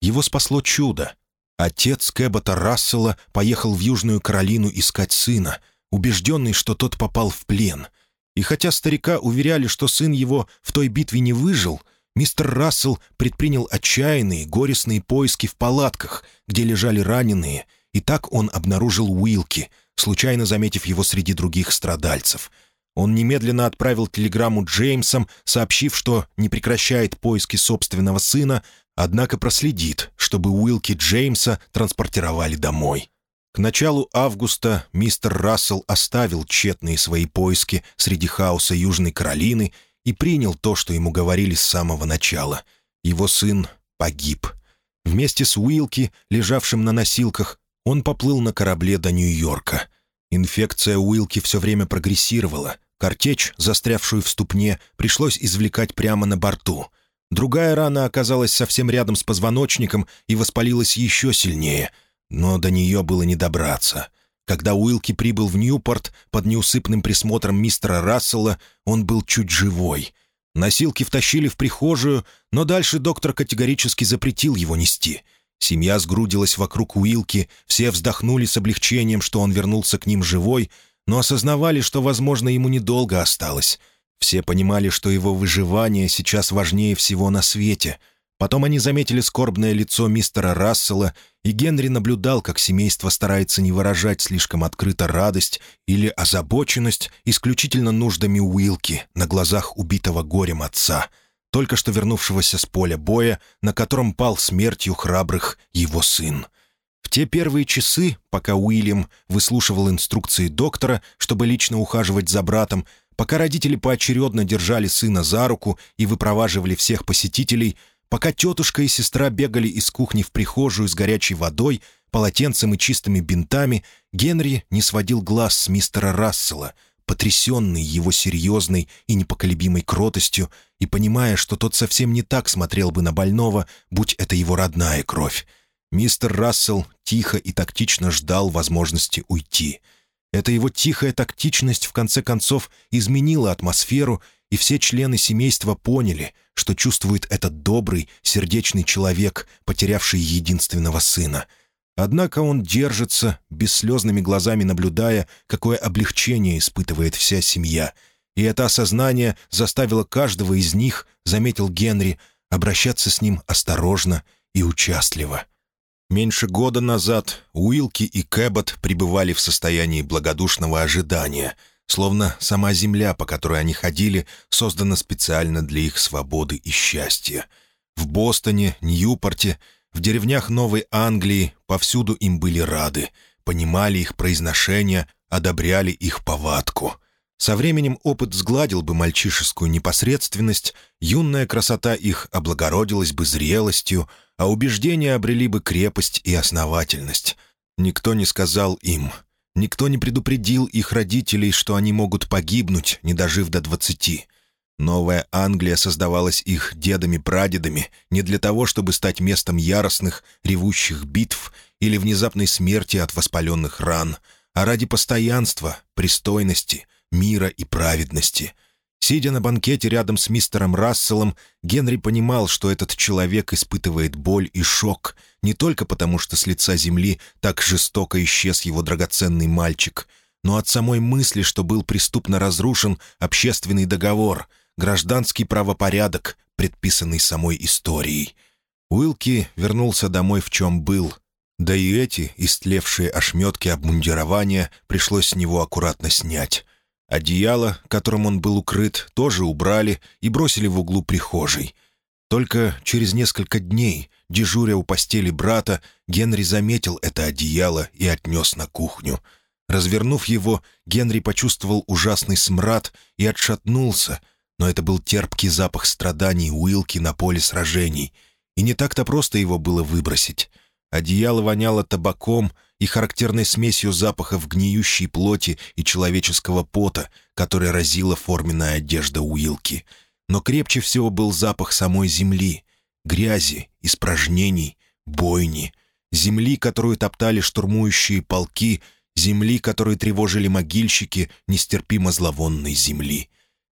Его спасло чудо. Отец Кэбота Рассела поехал в Южную Каролину искать сына, убежденный, что тот попал в плен. И хотя старика уверяли, что сын его в той битве не выжил, мистер Рассел предпринял отчаянные, горестные поиски в палатках, где лежали раненые, и так он обнаружил Уилки, случайно заметив его среди других страдальцев — он немедленно отправил телеграмму Джеймсам, сообщив, что не прекращает поиски собственного сына, однако проследит, чтобы Уилки Джеймса транспортировали домой. К началу августа мистер Рассел оставил тщетные свои поиски среди хаоса Южной Каролины и принял то, что ему говорили с самого начала. Его сын погиб. Вместе с Уилки, лежавшим на носилках, он поплыл на корабле до Нью-Йорка. Инфекция Уилки все время прогрессировала. Картечь, застрявшую в ступне, пришлось извлекать прямо на борту. Другая рана оказалась совсем рядом с позвоночником и воспалилась еще сильнее, но до нее было не добраться. Когда Уилки прибыл в Ньюпорт под неусыпным присмотром мистера Рассела, он был чуть живой. Носилки втащили в прихожую, но дальше доктор категорически запретил его нести. Семья сгрудилась вокруг Уилки, все вздохнули с облегчением, что он вернулся к ним живой — но осознавали, что, возможно, ему недолго осталось. Все понимали, что его выживание сейчас важнее всего на свете. Потом они заметили скорбное лицо мистера Рассела, и Генри наблюдал, как семейство старается не выражать слишком открыто радость или озабоченность исключительно нуждами Уилки на глазах убитого горем отца, только что вернувшегося с поля боя, на котором пал смертью храбрых его сын. В те первые часы, пока Уильям выслушивал инструкции доктора, чтобы лично ухаживать за братом, пока родители поочередно держали сына за руку и выпроваживали всех посетителей, пока тетушка и сестра бегали из кухни в прихожую с горячей водой, полотенцем и чистыми бинтами, Генри не сводил глаз с мистера Рассела, потрясенный его серьезной и непоколебимой кротостью и понимая, что тот совсем не так смотрел бы на больного, будь это его родная кровь. Мистер Рассел тихо и тактично ждал возможности уйти. Эта его тихая тактичность в конце концов изменила атмосферу, и все члены семейства поняли, что чувствует этот добрый, сердечный человек, потерявший единственного сына. Однако он держится, бесслезными глазами наблюдая, какое облегчение испытывает вся семья. И это осознание заставило каждого из них, заметил Генри, обращаться с ним осторожно и участливо. Меньше года назад Уилки и Кэббот пребывали в состоянии благодушного ожидания, словно сама земля, по которой они ходили, создана специально для их свободы и счастья. В Бостоне, Ньюпорте, в деревнях Новой Англии повсюду им были рады, понимали их произношение, одобряли их повадку. Со временем опыт сгладил бы мальчишескую непосредственность, юная красота их облагородилась бы зрелостью, а убеждения обрели бы крепость и основательность. Никто не сказал им, никто не предупредил их родителей, что они могут погибнуть, не дожив до двадцати. Новая Англия создавалась их дедами-прадедами не для того, чтобы стать местом яростных, ревущих битв или внезапной смерти от воспаленных ран, а ради постоянства, пристойности, мира и праведности. Сидя на банкете рядом с мистером Расселом, Генри понимал, что этот человек испытывает боль и шок не только потому, что с лица земли так жестоко исчез его драгоценный мальчик, но от самой мысли, что был преступно разрушен общественный договор, гражданский правопорядок, предписанный самой историей. Уилки вернулся домой в чем был, да и эти истлевшие ошметки обмундирования пришлось с него аккуратно снять. Одеяло, которым он был укрыт, тоже убрали и бросили в углу прихожей. Только через несколько дней, дежуря у постели брата, Генри заметил это одеяло и отнес на кухню. Развернув его, Генри почувствовал ужасный смрад и отшатнулся, но это был терпкий запах страданий Уилки на поле сражений, и не так-то просто его было выбросить. Одеяло воняло табаком и характерной смесью запахов гниющей плоти и человеческого пота, который разила форменная одежда Уилки. Но крепче всего был запах самой земли, грязи, испражнений, бойни, земли, которую топтали штурмующие полки, земли, которую тревожили могильщики нестерпимо зловонной земли.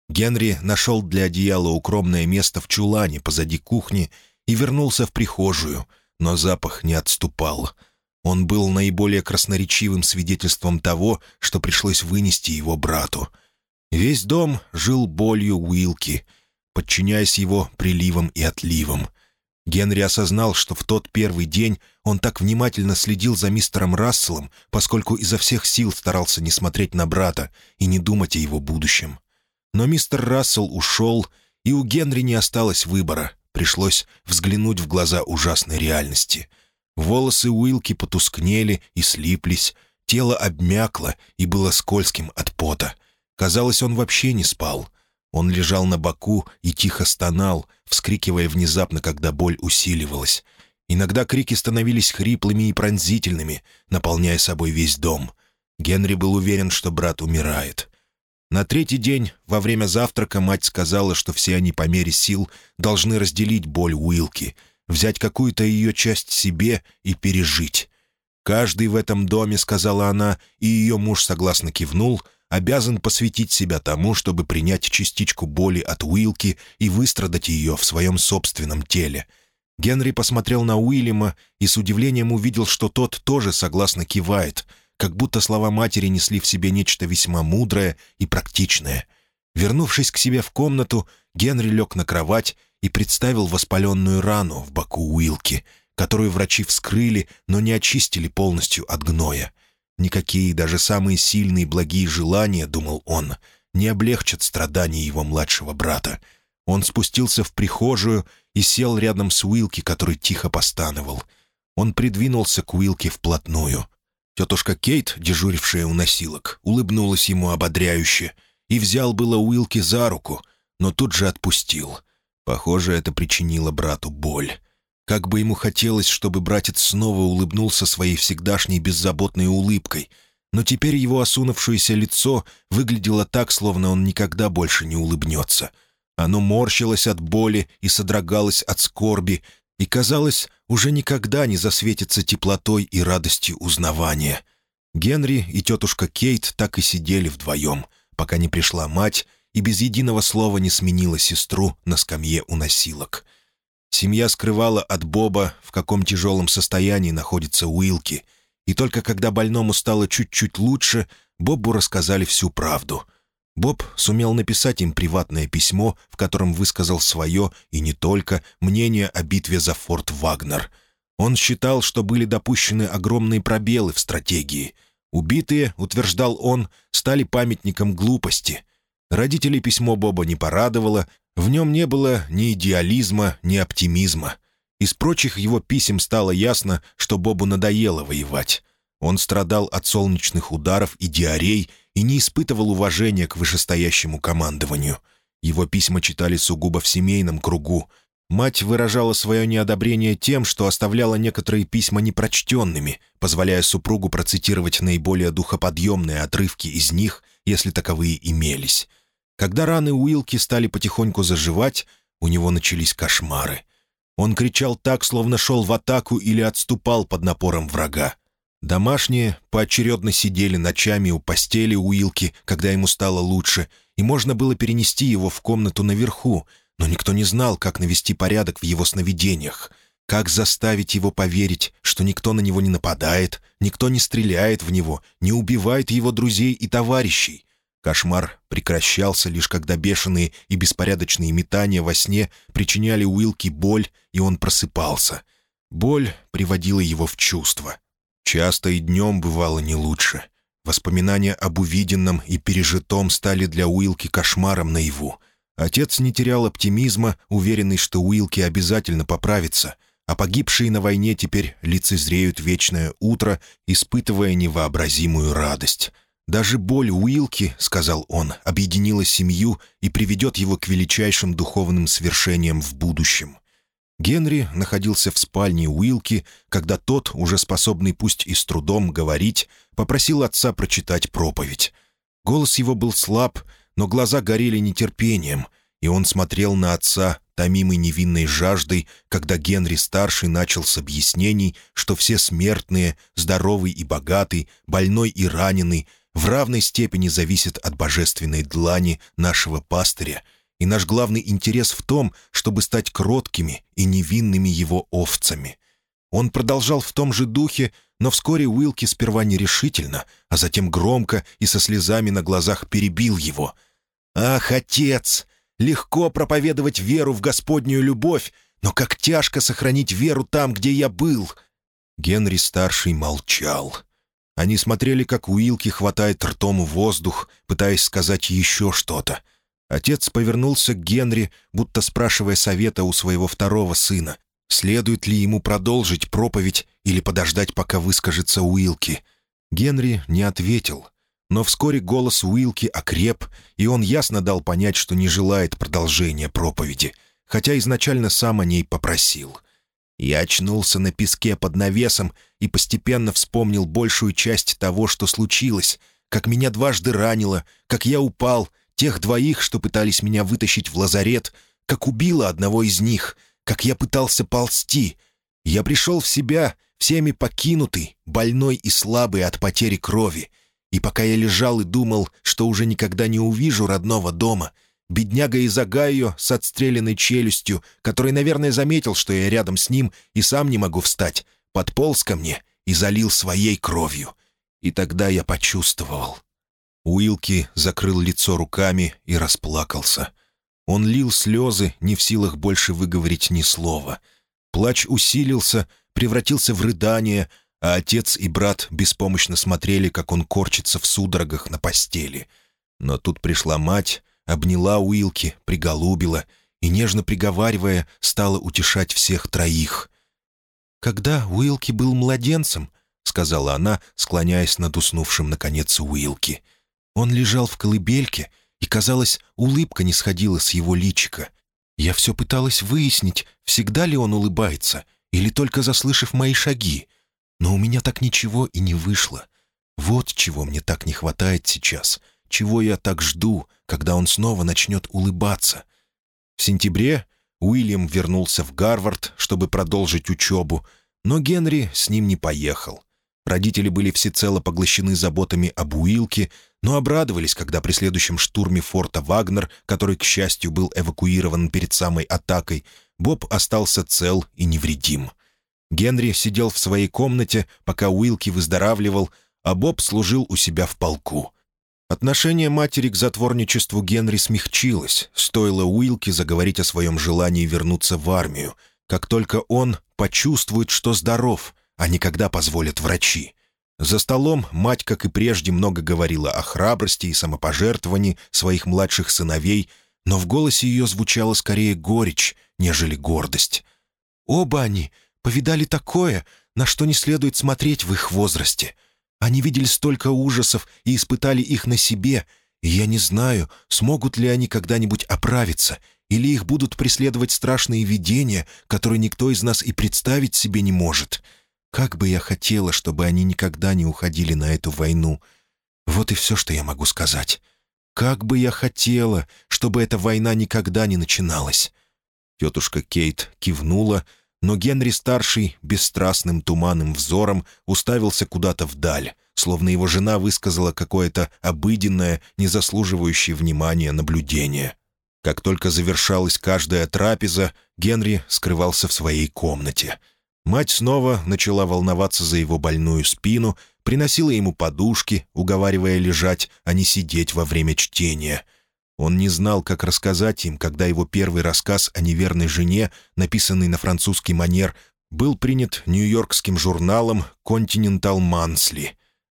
Генри нашел для одеяла укромное место в чулане позади кухни и вернулся в прихожую — но запах не отступал. Он был наиболее красноречивым свидетельством того, что пришлось вынести его брату. Весь дом жил болью Уилки, подчиняясь его приливам и отливам. Генри осознал, что в тот первый день он так внимательно следил за мистером Расселом, поскольку изо всех сил старался не смотреть на брата и не думать о его будущем. Но мистер Рассел ушел, и у Генри не осталось выбора — Пришлось взглянуть в глаза ужасной реальности. Волосы Уилки потускнели и слиплись, тело обмякло и было скользким от пота. Казалось, он вообще не спал. Он лежал на боку и тихо стонал, вскрикивая внезапно, когда боль усиливалась. Иногда крики становились хриплыми и пронзительными, наполняя собой весь дом. Генри был уверен, что брат умирает. На третий день, во время завтрака, мать сказала, что все они по мере сил должны разделить боль Уилки, взять какую-то ее часть себе и пережить. «Каждый в этом доме, — сказала она, и ее муж согласно кивнул, — обязан посвятить себя тому, чтобы принять частичку боли от Уилки и выстрадать ее в своем собственном теле». Генри посмотрел на Уильяма и с удивлением увидел, что тот тоже согласно кивает — как будто слова матери несли в себе нечто весьма мудрое и практичное. Вернувшись к себе в комнату, Генри лег на кровать и представил воспаленную рану в боку Уилки, которую врачи вскрыли, но не очистили полностью от гноя. Никакие, даже самые сильные благие желания, думал он, не облегчат страдания его младшего брата. Он спустился в прихожую и сел рядом с Уилки, который тихо постановал. Он придвинулся к Уилке вплотную. Тетушка Кейт, дежурившая у носилок, улыбнулась ему ободряюще и взял было Уилки за руку, но тут же отпустил. Похоже, это причинило брату боль. Как бы ему хотелось, чтобы братец снова улыбнулся своей всегдашней беззаботной улыбкой, но теперь его осунувшееся лицо выглядело так, словно он никогда больше не улыбнется. Оно морщилось от боли и содрогалось от скорби, и, казалось, уже никогда не засветится теплотой и радостью узнавания. Генри и тетушка Кейт так и сидели вдвоем, пока не пришла мать и без единого слова не сменила сестру на скамье у носилок. Семья скрывала от Боба, в каком тяжелом состоянии находится Уилки, и только когда больному стало чуть-чуть лучше, Бобу рассказали всю правду. Боб сумел написать им приватное письмо, в котором высказал свое, и не только, мнение о битве за форт Вагнер. Он считал, что были допущены огромные пробелы в стратегии. Убитые, утверждал он, стали памятником глупости. Родителей письмо Боба не порадовало, в нем не было ни идеализма, ни оптимизма. Из прочих его писем стало ясно, что Бобу надоело воевать. Он страдал от солнечных ударов и диарей и не испытывал уважения к вышестоящему командованию. Его письма читали сугубо в семейном кругу. Мать выражала свое неодобрение тем, что оставляла некоторые письма непрочтенными, позволяя супругу процитировать наиболее духоподъемные отрывки из них, если таковые имелись. Когда раны Уилки стали потихоньку заживать, у него начались кошмары. Он кричал так, словно шел в атаку или отступал под напором врага. Домашние поочередно сидели ночами у постели Уилки, когда ему стало лучше, и можно было перенести его в комнату наверху, но никто не знал, как навести порядок в его сновидениях, как заставить его поверить, что никто на него не нападает, никто не стреляет в него, не убивает его друзей и товарищей. Кошмар прекращался лишь когда бешеные и беспорядочные метания во сне причиняли Уилки боль, и он просыпался. Боль приводила его в чувство. Часто и днем бывало не лучше. Воспоминания об увиденном и пережитом стали для Уилки кошмаром наяву. Отец не терял оптимизма, уверенный, что Уилки обязательно поправится, а погибшие на войне теперь лицезреют вечное утро, испытывая невообразимую радость. «Даже боль Уилки, — сказал он, — объединила семью и приведет его к величайшим духовным свершениям в будущем. Генри находился в спальне Уилки, когда тот, уже способный пусть и с трудом говорить, попросил отца прочитать проповедь. Голос его был слаб, но глаза горели нетерпением, и он смотрел на отца, томимый невинной жаждой, когда Генри-старший начал с объяснений, что все смертные, здоровый и богатый, больной и раненый, в равной степени зависят от божественной длани нашего пастыря — и наш главный интерес в том, чтобы стать кроткими и невинными его овцами. Он продолжал в том же духе, но вскоре Уилки сперва нерешительно, а затем громко и со слезами на глазах перебил его. «Ах, отец! Легко проповедовать веру в Господнюю любовь, но как тяжко сохранить веру там, где я был!» Генри-старший молчал. Они смотрели, как Уилки хватает ртом воздух, пытаясь сказать еще что-то. Отец повернулся к Генри, будто спрашивая совета у своего второго сына. Следует ли ему продолжить проповедь или подождать, пока выскажется Уилки? Генри не ответил. Но вскоре голос Уилки окреп, и он ясно дал понять, что не желает продолжения проповеди, хотя изначально сам о ней попросил. Я очнулся на песке под навесом и постепенно вспомнил большую часть того, что случилось, как меня дважды ранило, как я упал — Тех двоих, что пытались меня вытащить в лазарет, как убила одного из них, как я пытался ползти. Я пришел в себя, всеми покинутый, больной и слабый от потери крови. И пока я лежал и думал, что уже никогда не увижу родного дома, бедняга Изагайо с отстрелянной челюстью, который, наверное, заметил, что я рядом с ним и сам не могу встать, подполз ко мне и залил своей кровью. И тогда я почувствовал, Уилки закрыл лицо руками и расплакался. Он лил слезы, не в силах больше выговорить ни слова. Плач усилился, превратился в рыдание, а отец и брат беспомощно смотрели, как он корчится в судорогах на постели. Но тут пришла мать, обняла Уилки, приголубила и, нежно приговаривая, стала утешать всех троих. «Когда Уилки был младенцем», — сказала она, склоняясь над уснувшим, наконец, Уилки, — он лежал в колыбельке, и, казалось, улыбка не сходила с его личика. Я все пыталась выяснить, всегда ли он улыбается, или только заслышав мои шаги. Но у меня так ничего и не вышло. Вот чего мне так не хватает сейчас, чего я так жду, когда он снова начнет улыбаться. В сентябре Уильям вернулся в Гарвард, чтобы продолжить учебу, но Генри с ним не поехал. Родители были всецело поглощены заботами об Уилке, но обрадовались, когда при следующем штурме форта Вагнер, который, к счастью, был эвакуирован перед самой атакой, Боб остался цел и невредим. Генри сидел в своей комнате, пока Уилки выздоравливал, а Боб служил у себя в полку. Отношение матери к затворничеству Генри смягчилось, стоило Уилке заговорить о своем желании вернуться в армию, как только он почувствует, что здоров, а не когда позволят врачи. За столом мать, как и прежде, много говорила о храбрости и самопожертвовании своих младших сыновей, но в голосе ее звучала скорее горечь, нежели гордость. Оба они повидали такое, на что не следует смотреть в их возрасте. Они видели столько ужасов и испытали их на себе, и я не знаю, смогут ли они когда-нибудь оправиться, или их будут преследовать страшные видения, которые никто из нас и представить себе не может. Как бы я хотела, чтобы они никогда не уходили на эту войну. Вот и все, что я могу сказать. Как бы я хотела, чтобы эта война никогда не начиналась. Тетушка Кейт кивнула, но Генри-старший бесстрастным туманным взором уставился куда-то вдаль, словно его жена высказала какое-то обыденное, не заслуживающее внимания наблюдение. Как только завершалась каждая трапеза, Генри скрывался в своей комнате. Мать снова начала волноваться за его больную спину, приносила ему подушки, уговаривая лежать, а не сидеть во время чтения — он не знал, как рассказать им, когда его первый рассказ о неверной жене, написанный на французский манер, был принят нью-йоркским журналом «Continental Monthly».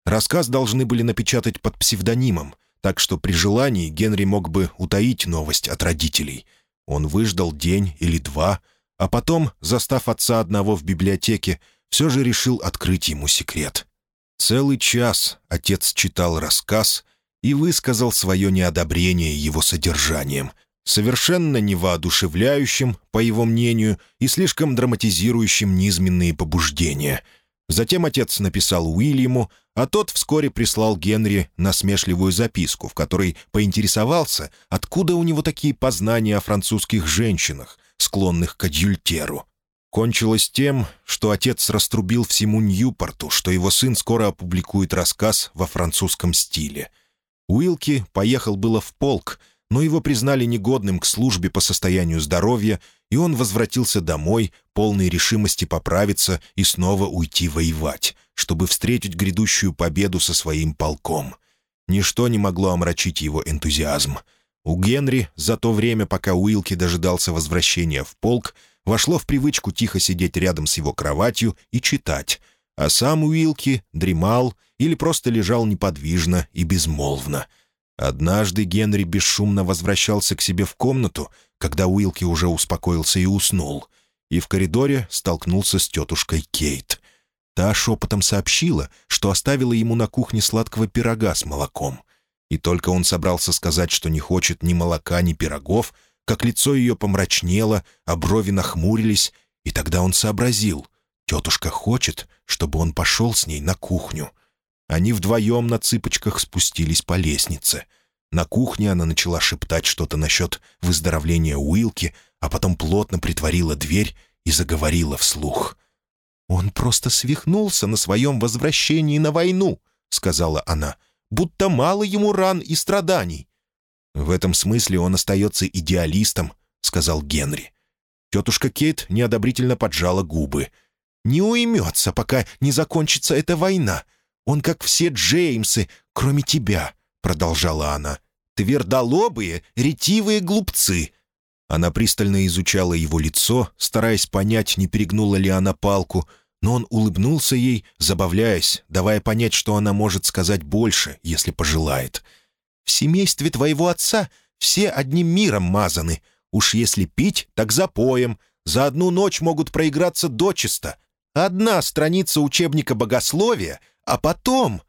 Рассказ должны были напечатать под псевдонимом, так что при желании Генри мог бы утаить новость от родителей. Он выждал день или два, а потом, застав отца одного в библиотеке, все же решил открыть ему секрет. Целый час отец читал рассказ — и высказал свое неодобрение его содержанием, совершенно невоодушевляющим, по его мнению, и слишком драматизирующим низменные побуждения. Затем отец написал Уильяму, а тот вскоре прислал Генри насмешливую записку, в которой поинтересовался, откуда у него такие познания о французских женщинах, склонных к адюльтеру. Кончилось тем, что отец раструбил всему Ньюпорту, что его сын скоро опубликует рассказ во французском стиле — Уилки поехал было в полк, но его признали негодным к службе по состоянию здоровья, и он возвратился домой, полной решимости поправиться и снова уйти воевать, чтобы встретить грядущую победу со своим полком. Ничто не могло омрачить его энтузиазм. У Генри за то время, пока Уилки дожидался возвращения в полк, вошло в привычку тихо сидеть рядом с его кроватью и читать, а сам Уилки дремал или просто лежал неподвижно и безмолвно. Однажды Генри бесшумно возвращался к себе в комнату, когда Уилки уже успокоился и уснул, и в коридоре столкнулся с тетушкой Кейт. Та шепотом сообщила, что оставила ему на кухне сладкого пирога с молоком. И только он собрался сказать, что не хочет ни молока, ни пирогов, как лицо ее помрачнело, а брови нахмурились, и тогда он сообразил — Тетушка хочет, чтобы он пошел с ней на кухню. Они вдвоем на цыпочках спустились по лестнице. На кухне она начала шептать что-то насчет выздоровления Уилки, а потом плотно притворила дверь и заговорила вслух. «Он просто свихнулся на своем возвращении на войну», — сказала она, «будто мало ему ран и страданий». «В этом смысле он остается идеалистом», — сказал Генри. Тетушка Кейт неодобрительно поджала губы — не уймется, пока не закончится эта война. Он как все Джеймсы, кроме тебя», — продолжала она. «Твердолобые, ретивые глупцы». Она пристально изучала его лицо, стараясь понять, не перегнула ли она палку, но он улыбнулся ей, забавляясь, давая понять, что она может сказать больше, если пожелает. «В семействе твоего отца все одним миром мазаны. Уж если пить, так запоем. За одну ночь могут проиграться дочисто. Одна страница учебника богословия, а потом...»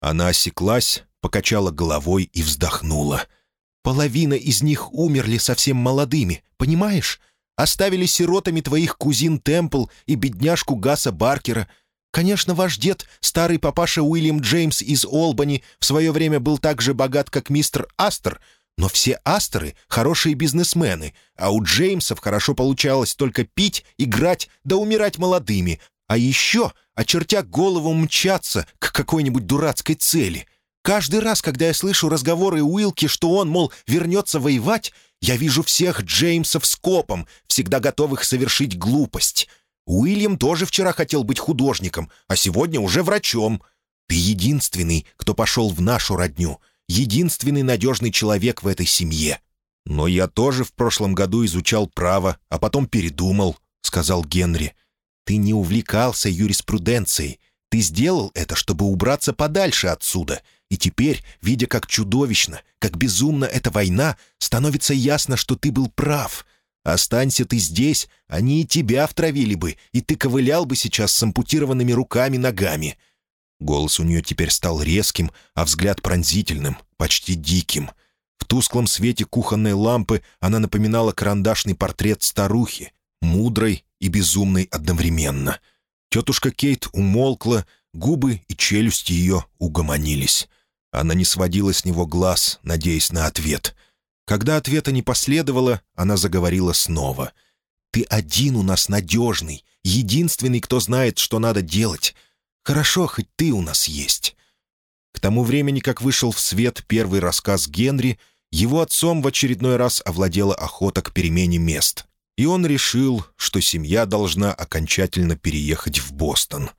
Она осеклась, покачала головой и вздохнула. «Половина из них умерли совсем молодыми, понимаешь? Оставили сиротами твоих кузин Темпл и бедняжку Гаса Баркера. Конечно, ваш дед, старый папаша Уильям Джеймс из Олбани, в свое время был так же богат, как мистер Астер, но все Астеры — хорошие бизнесмены, а у Джеймсов хорошо получалось только пить, играть да умирать молодыми, а еще, очертя голову, мчаться к какой-нибудь дурацкой цели. Каждый раз, когда я слышу разговоры Уилки, что он, мол, вернется воевать, я вижу всех Джеймсов с копом, всегда готовых совершить глупость. Уильям тоже вчера хотел быть художником, а сегодня уже врачом. Ты единственный, кто пошел в нашу родню — единственный надежный человек в этой семье. Но я тоже в прошлом году изучал право, а потом передумал», — сказал Генри. «Ты не увлекался юриспруденцией. Ты сделал это, чтобы убраться подальше отсюда. И теперь, видя, как чудовищно, как безумна эта война, становится ясно, что ты был прав. Останься ты здесь, они и тебя втравили бы, и ты ковылял бы сейчас с ампутированными руками-ногами». Голос у нее теперь стал резким, а взгляд пронзительным, почти диким. В тусклом свете кухонной лампы она напоминала карандашный портрет старухи, мудрой и безумной одновременно. Тетушка Кейт умолкла, губы и челюсти ее угомонились. Она не сводила с него глаз, надеясь на ответ. Когда ответа не последовало, она заговорила снова. «Ты один у нас надежный, единственный, кто знает, что надо делать. Хорошо, хоть ты у нас есть». К тому времени, как вышел в свет первый рассказ Генри, его отцом в очередной раз овладела охота к перемене мест, и он решил, что семья должна окончательно переехать в Бостон.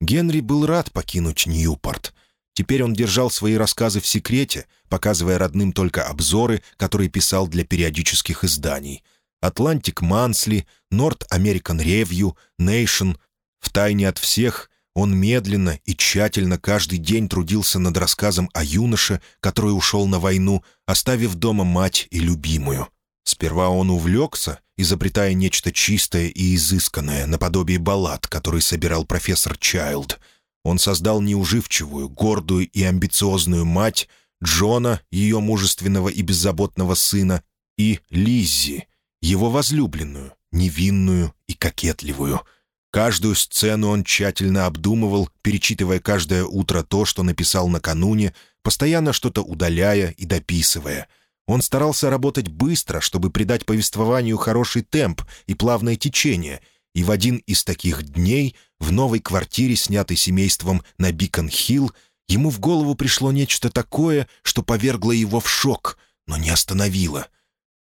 Генри был рад покинуть Ньюпорт. Теперь он держал свои рассказы в секрете, показывая родным только обзоры, которые писал для периодических изданий. «Атлантик Мансли», «Норт Американ Ревью», «Нейшн». Втайне от всех он медленно и тщательно каждый день трудился над рассказом о юноше, который ушел на войну, оставив дома мать и любимую. Сперва он увлекся, изобретая нечто чистое и изысканное, наподобие баллад, который собирал профессор Чайлд. Он создал неуживчивую, гордую и амбициозную мать, Джона, ее мужественного и беззаботного сына, и Лиззи, его возлюбленную, невинную и кокетливую — Каждую сцену он тщательно обдумывал, перечитывая каждое утро то, что написал накануне, постоянно что-то удаляя и дописывая. Он старался работать быстро, чтобы придать повествованию хороший темп и плавное течение, и в один из таких дней в новой квартире, снятой семейством на Бикон-Хилл, ему в голову пришло нечто такое, что повергло его в шок, но не остановило —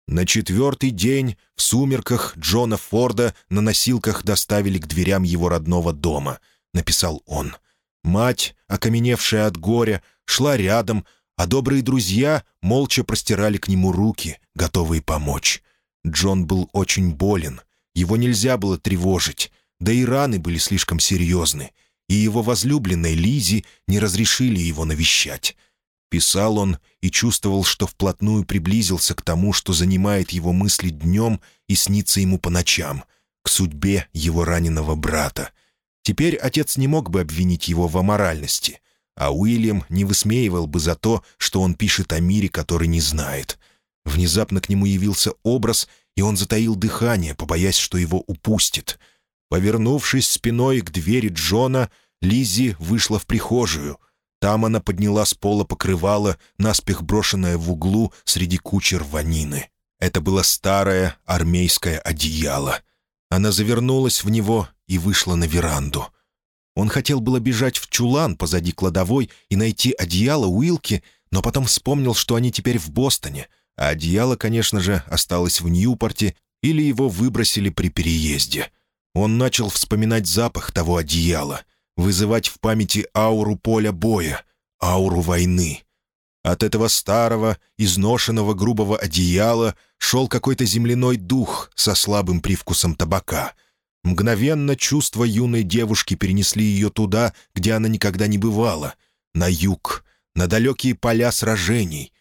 на четвертый день в сумерках Джона Форда на носилках доставили к дверям его родного дома, написал он. Мать, окаменевшая от горя, шла рядом, а добрые друзья молча простирали к нему руки, готовые помочь. Джон был очень болен, его нельзя было тревожить, да и раны были слишком серьезны, и его возлюбленной Лизи не разрешили его навещать. Писал он и чувствовал, что вплотную приблизился к тому, что занимает его мысли днем и снится ему по ночам, к судьбе его раненого брата. Теперь отец не мог бы обвинить его в аморальности, а Уильям не высмеивал бы за то, что он пишет о мире, который не знает. Внезапно к нему явился образ, и он затаил дыхание, побоясь, что его упустит. Повернувшись спиной к двери Джона, Лиззи вышла в прихожую — там она подняла с пола покрывало, наспех брошенное в углу среди кучи рванины. Это было старое армейское одеяло. Она завернулась в него и вышла на веранду. Он хотел было бежать в чулан позади кладовой и найти одеяло Уилки, но потом вспомнил, что они теперь в Бостоне, а одеяло, конечно же, осталось в Ньюпорте или его выбросили при переезде. Он начал вспоминать запах того одеяла — вызывать в памяти ауру поля боя, ауру войны. От этого старого, изношенного грубого одеяла шел какой-то земляной дух со слабым привкусом табака. Мгновенно чувства юной девушки перенесли ее туда, где она никогда не бывала, на юг, на далекие поля сражений,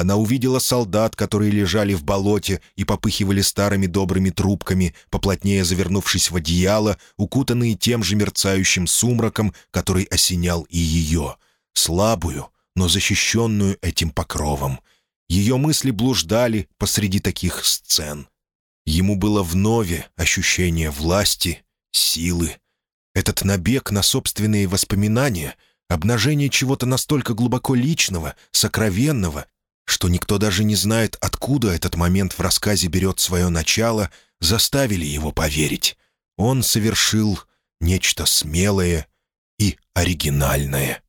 она увидела солдат, которые лежали в болоте и попыхивали старыми добрыми трубками, поплотнее завернувшись в одеяло, укутанные тем же мерцающим сумраком, который осенял и ее. Слабую, но защищенную этим покровом. Ее мысли блуждали посреди таких сцен. Ему было вновь ощущение власти, силы. Этот набег на собственные воспоминания — обнажение чего-то настолько глубоко личного, сокровенного что никто даже не знает, откуда этот момент в рассказе берет свое начало, заставили его поверить. Он совершил нечто смелое и оригинальное.